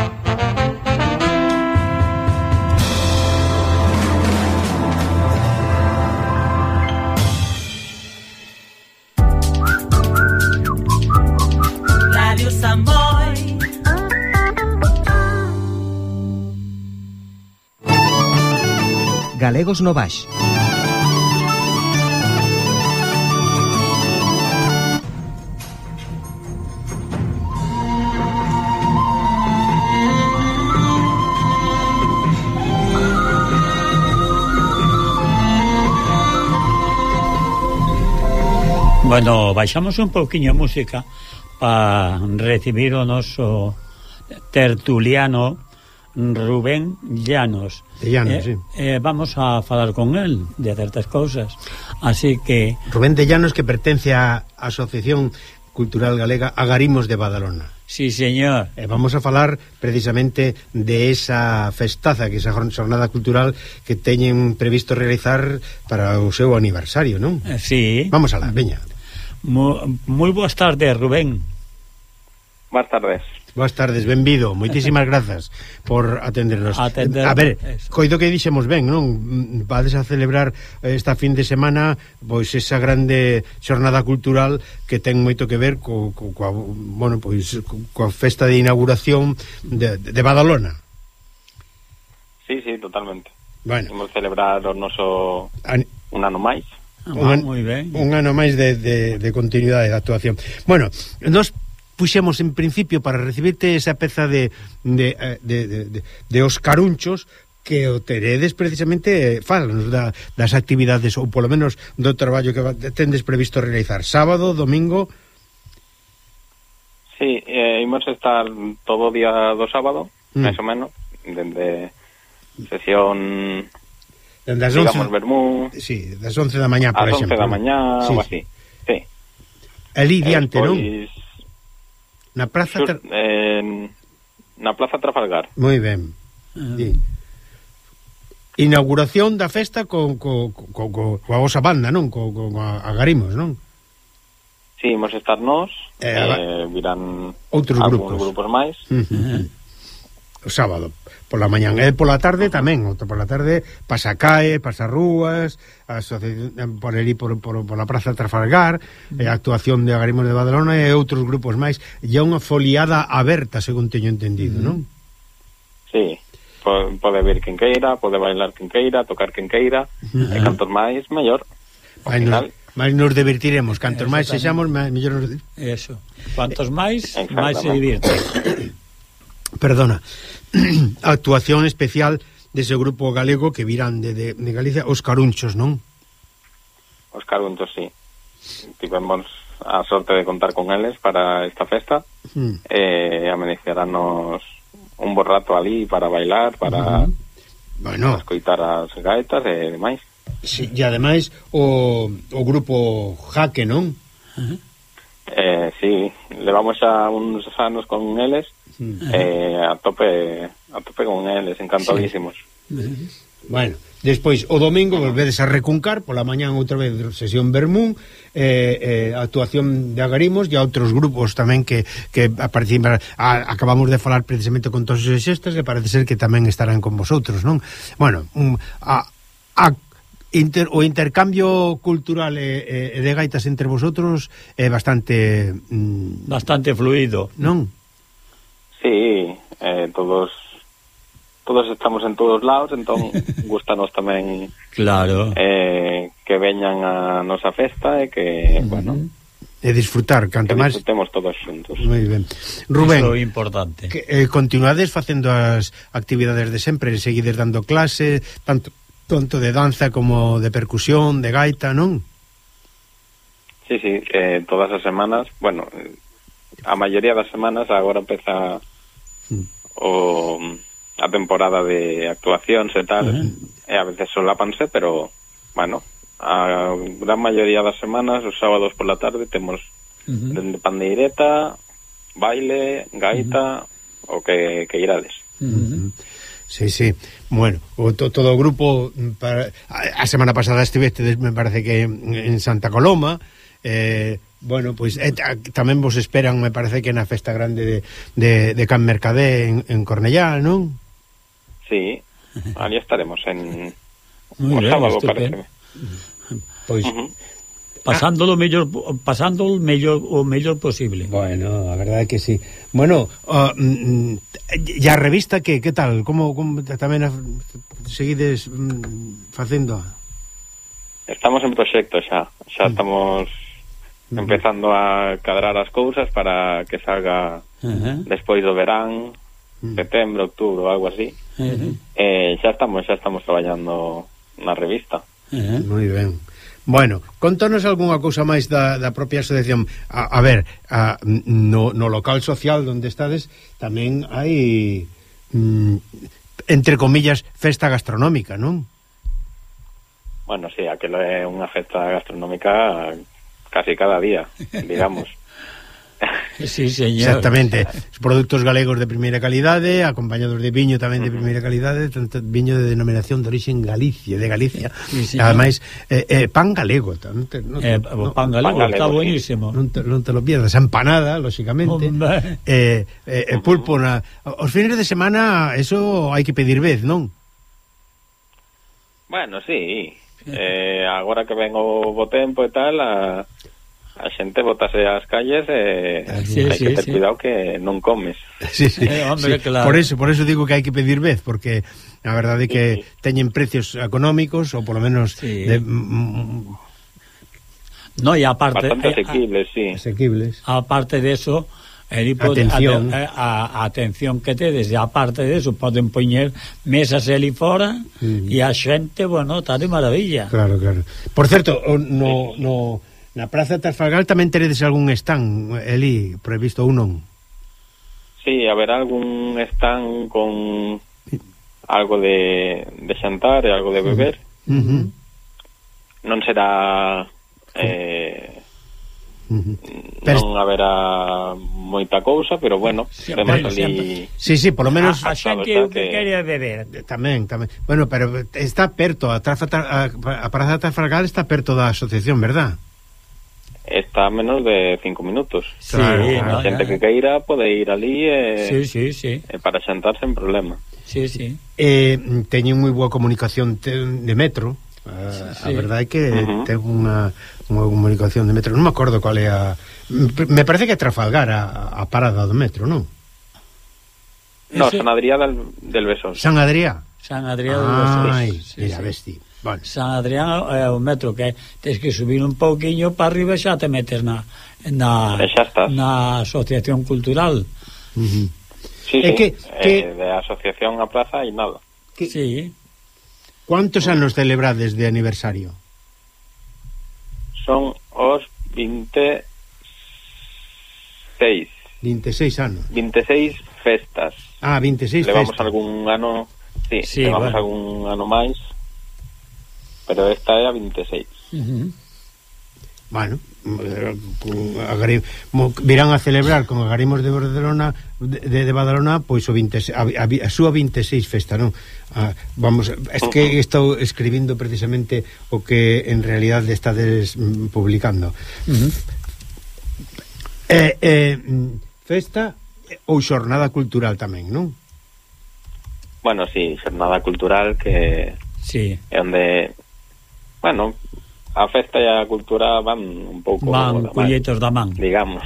galegos no Baix. Bueno, baixamos un pouquiño a música para recibir o noso tertuliano Rubén Llanos. De Llanos, eh, sí. Eh, vamos a falar con él de certas cousas. Así que... Rubén de Llanos que pertence á Asociación Cultural Galega Agarimos de Badalona. Sí, señor. E eh, vamos a falar precisamente de esa festaza, que esa jornada cultural que teñen previsto realizar para o seu aniversario, non? Eh, sí. Vamos a la, veña. Moi boas tardes, Rubén. Boas tardes. Boas tardes, benvido, moitísimas grazas por atendernos. Atender, a ver, eso. coido que dixemos ben, non? Vades a celebrar esta fin de semana pois esa grande xornada cultural que ten moito que ver co, co, coa, bueno, pois, coa festa de inauguración de, de Badalona. Sí, sí, totalmente. Bueno. Imos celebrar o noso An... un ano máis. Ah, un, moi ben. un ano máis de, de, de continuidade da actuación. Bueno, nos puxemos en principio para recibirte esa peza de, de, eh, de, de, de, de os carunchos que o teredes precisamente eh, falanos da, das actividades ou polo menos do traballo que tendes previsto realizar sábado, domingo Sí, eh, imos estar todo o día do sábado mm. máis ou menos dende sesión dende as 11 digamos, Bermú, sí, das 11 da mañá por exemplo as 11 da mañá sí. ou así sí. Elí diante, eh, pois, non? Na Praza Sur, Tra... eh, na Plaza Trafalgar. Moi ben. Ah. Sí. Inauguración da festa co, co, co, co, coa vosa banda, non? Co, co, coa Agarimos, non? Sí, imos estar nós, eh, eh, virán outros grupos, grupos máis. Uh -huh. O sábado pola mañán. E pola tarde tamén, pola tarde pasa cae, pasa pasarrúas, eh, por ali por, por, por a Praza Trafalgar, e a actuación de Agarimos de Badalona e outros grupos máis, e unha foliada aberta, según teño entendido, mm. non? Sí, pode ver quen queira, pode bailar quen queira, tocar quen queira, e cantos máis, mellor. Máis nos, máis nos divertiremos, cantos máis sexamos, mellor nos... Eso, cuantos máis, máis se divirte. Perdona, actuación especial dese grupo galego que virán de, de, de Galicia os Carunchos, non? Os Carunchos, sí. Tivemos a sorte de contar con eles para esta festa mm. e eh, amenizaránnos un bo rato ali para bailar, para, hmm. bueno. para escoitar as gaetas e demais. Sí, e ademais o, o grupo Jaque, non? Uh -huh. eh, sí, levamos xa uns anos con eles Mm. Eh, a tope a tope con eles, encantadísimos. Sí. Bueno, despois o domingo volvedes a recuncar pola mañán outra vez sesión Bermún, eh, eh, actuación de Agarimos e outros grupos tamén que que participan. A, acabamos de falar precisamente con todos os xestas e parece ser que tamén estarán con vosotros, non? Bueno, um, a, a Inter, o intercambio cultural e, eh, e de gaitas entre vosotros é bastante mm, bastante fluido, non? Sí, eh, todos todos estamos en todos lados, entón gustanos tamén claro. eh, que veñan a nosa festa e que, uh -huh. bueno, e disfrutar canto máis disfrutemos todos xuntos. Moi ben. Rubén, Iso é importante. Que, eh, continuades facendo as actividades de sempre, seguides dando clase, tanto tanto de danza como de percusión, de gaita, non? Sí, sí, eh, todas as semanas, bueno, a maioría das semanas agora empeza o a temporada de actuacións e tal, e a veces solápanse, pero, bueno, a gran maioría das semanas, os sábados pola tarde, temos uh -huh. dende pandeireta, baile, gaita, uh -huh. o que, que irades. Uh -huh. Sí, sí. Bueno, o to, todo o grupo para, a, a semana pasada estiveste, me parece que en, en Santa Coloma, eh, Bueno, pois pues, eh, tamén vos esperan, me parece que na festa grande de, de, de Can Mercadé en, en Cornellá, non? Sí, ali estaremos en Muy o bien, sábado, parece. Pois pues, uh -huh. pasándolo mellor pasando o mellor o mellor posible. Bueno, a verdade é que sí. Bueno, uh, e a revista que que tal? Como, como tamén a, seguides mm, facendo? Estamos en proxecto xa, xa mm. estamos empezando a cadrar as cousas para que salga uh -huh. despois do verán, setembro, outubro, algo así. Uh -huh. eh, xa estamos, xa estamos traballando na revista. Uh -huh. Moi ben. Bueno, contanos algunha cousa máis da, da propia asociación. A, a ver, a, no, no local social onde estades tamén hai mm, entre comillas festa gastronómica, non? Bueno, sí, aquela é unha festa gastronómica casi cada día, digamos. Sí, señor. Exactamente. Os produtos galegos de primeira calidade, acompañados de viño tamén de primeira calidade, tanto viño de denominación de orixen Galicia, de Galicia. Sí, señor. Ademais, eh, eh, pan galego. Non te, non, eh, no, pan galego, pan galego está buenísimo. Non te, non te lo pierdas. Empanada, lóxicamente. Eh, eh, eh, pulpo na... Os fines de semana, eso hai que pedir vez, non? Bueno, sí, eh, agora que ven o bo tempo e tal, a, a xente botase ás calles e eh, sí, hai sí, que ter sí. cuidado que non comes. Sí, sí, eh, hombre, sí. Claro. Por eso, por eso digo que hai que pedir vez, porque a verdade é que sí. teñen precios económicos ou polo menos sí. de mm, No, e aparte... Bastante eh, ah, asequibles, eh, a, sí. Asequibles. Aparte de eso, Eri pode, atención. A, eh, a, a atención que tedes, e aparte deso, poden poñer mesas ali fora mm. e a xente, bueno, está de maravilla. Claro, claro. Por certo, no, no, na Praza de Trafalgar tamén teredes algún stand, Eli, previsto ou non? Sí, haberá algún stand con algo de, de xantar e algo de beber. Uh -huh. Non será... Eh, Pero non haberá moita cousa, pero bueno, sí, temos ali... Sí, sí, polo menos... A, a xente o que quere beber. Tamén, tamén. Bueno, pero está perto, a, trafa, a, a Praza Trafalgar está perto da asociación, verdad? Está a menos de cinco minutos. Sí, claro, a xente que queira pode ir ali e, sí, sí, sí. e para xantar sen problema. Sí, sí. Eh, teñen moi boa comunicación de metro. Ah, a, sí, sí. a verdade é que uh -huh. ten unha unha comunicación de metro, non me acordo cual é a me parece que é Trafalgar a, a parada do metro, non? No, Ese... San Adrià del, del Besós. San Adrià. San Adrià del Besós. Ai, sí, mira, sí. vesti. Vale. San Adrián é o metro que tens que subir un pouquiño para arriba xa te metes na na, na asociación cultural. Uh -huh. Sí, é sí. Que, eh, que... De asociación a plaza e nada. Que... Sí. Cuántos anos celebrades de aniversario? son os 26 26 anos. 26 festas. Ah, 26 Levamos festas. algún ano Sí, sí levamos vale. algún ano máis Pero esta é a 26 uh -huh. Bueno, eh, agare, mo, virán a celebrar con agarimos de Barcelona de, de Badalona pois o 26, a, a, a súa 26 festa, non? Ah, vamos, es que estou escribindo precisamente o que en realidad estades mm, publicando. Uh -huh. eh, eh, mm, festa ou xornada cultural tamén, non? Bueno, sí, xornada cultural que sí. é onde bueno, a festa e a cultura van un pouco van colleitos da man. Digamos.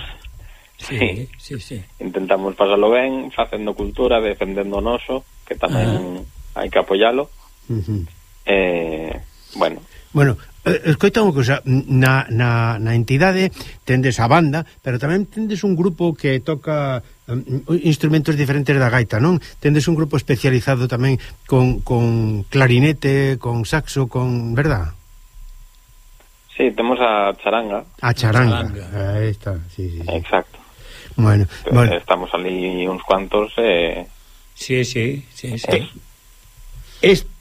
Sí, sí, sí. Intentamos pasalo ben, facendo cultura, defendendo o noso, que tamén ah. hai que apoialo. Uh -huh. eh, bueno. Bueno, eh, escoita unha cousa, na, na, na entidade tendes a banda, pero tamén tendes un grupo que toca um, instrumentos diferentes da gaita, non? Tendes un grupo especializado tamén con, con clarinete, con saxo, con... verdad? Sí, temos a charanga. A charanga, charanga. aí está, sí, sí. Exacto. Bueno, bueno. Estamos ali uns cuantos eh... Sí, sí, sí, sí. Eh. Es... Este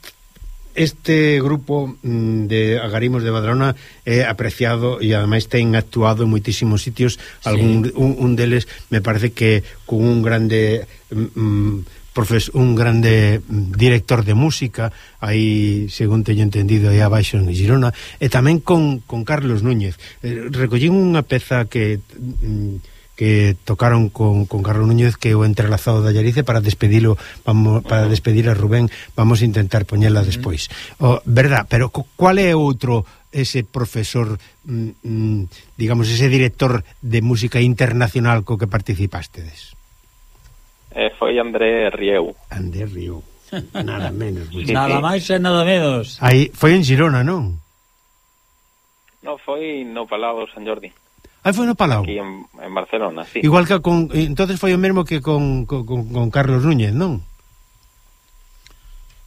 este grupo mm, de Agarimos de Badrona é apreciado e ademais ten actuado en moitísimos sitios, algún sí. un, un deles me parece que con un grande mm, mm profes, un grande mm, director de música, aí según teño entendido aí abaixo en Girona, e tamén con, con Carlos Núñez. Eh, recollín unha peza que mm, que tocaron con, con Carlos Núñez que o entrelazado da Llarice para despedilo vamos, para despedir a Rubén vamos a intentar poñela despois. O, verdad, pero cual é outro ese profesor mm, mm, digamos, ese director de música internacional co que participastedes eh, foi André Rieu. André Rieu, nada menos sí, nada máis e nada menos. Aí, foi en Girona, non? No, foi no Palau San Jordi. Aí foi no Palau. Aquí en, en Barcelona, sí. Igual que con entonces foi o mesmo que con, con, con Carlos Núñez, non?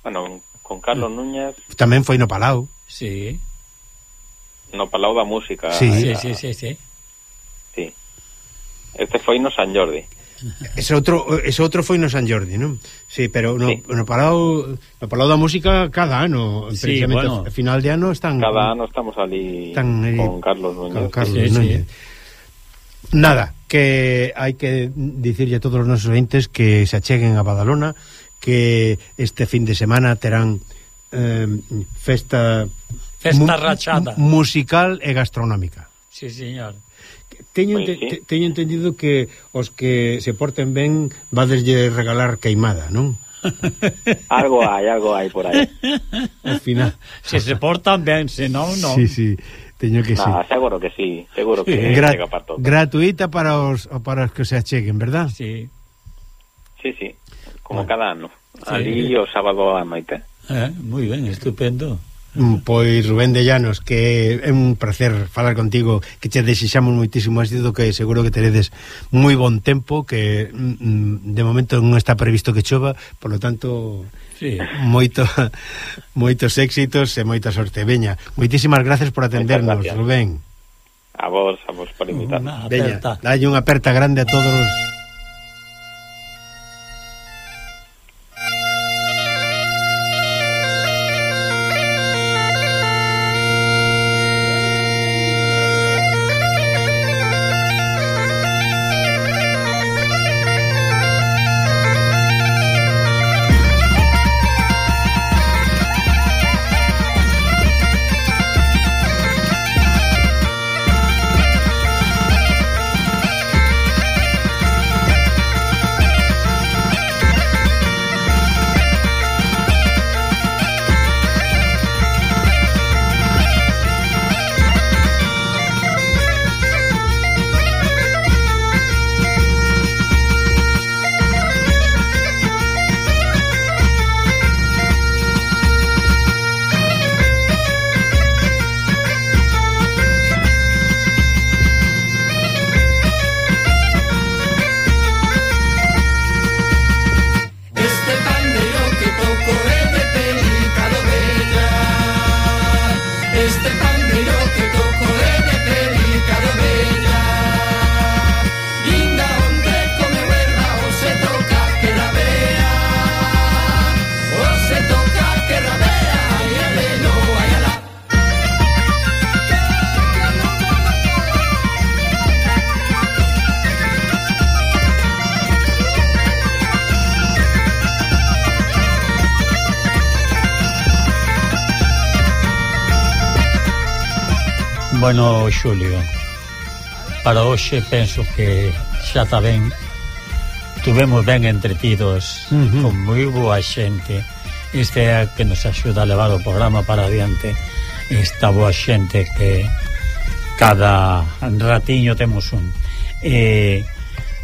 Bueno, con Carlos Núñez tamén foi no Palau. Sí. No Palau da Música. Sí, a... sí, sí, sí, sí. Sí. Este foi no San Jordi. Ese outro, ese outro foi no San Jordi, non? Sí, pero no, sí. no Palau no Palau da Música cada ano, sí, precisamente bueno, a final de ano están Cada ano estamos ali están, eh, con Carlos Núñez. Con Carlos sí, Núñez. Sí. Nada, que hai que dicirlle a todos os nosos entes que se acheguen a Badalona, que este fin de semana terán eh, festa festa rachada musical e gastronómica. Sí, señor. Teño, ente, sí. teño entendido que os que se porten ben vadeslle regalar queimada, non? algo hai, algo hai por aí. Al final. Se se portan ben, se non, non. Sí, sí. Teño que nah, sí. seguro que sí, seguro sí. que Gra para todo. gratuita para os para os que se acheguen, ¿verdad? Sí. Sí, sí. Como bueno. cada ano. Sí. Ali o sábado á noite. Eh, moi ben, estupendo. Mm, pois Rubén de Llanos, que é un placer falar contigo, que che desixamos moitísimo éxito, que seguro que teredes moi bon tempo, que mm, mm, de momento non está previsto que chova, por lo tanto sí. moito moitos éxitos e moita sorte. Veña, moitísimas gracias por atendernos, gracias. Rubén. A vos, a vos por invitarnos. Veña, dai unha aperta grande a todos os o xulio. Para hoxe penso que xa está ben. Tuvemos ben entretidos uh -huh. con moi boa xente. Este é a que nos axuda a levar o programa para adiante. Esta boa xente que cada ratiño temos un. E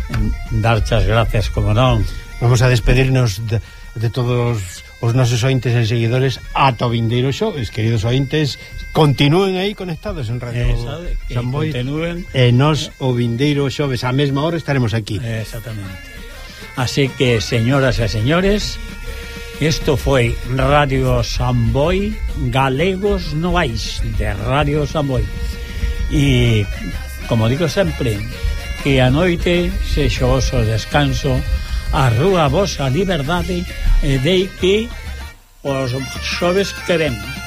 mm, darchas gracias como non. Vamos a despedirnos de, de todos os nosos ointes e seguidores. Ata o vindeiro xoves queridos ointes, Continúen aí conectados en Radio eh, Sabe, San Boi. continúen. E nos o vindeiro xoves á mesma hora estaremos aquí. Eh, exactamente. Así que, señoras e señores Isto foi Radio Samboy Galegos Noais de Radio Samboy E, como digo sempre Que a noite se xoso descanso A rúa vosa liberdade E dei que os xoves queremos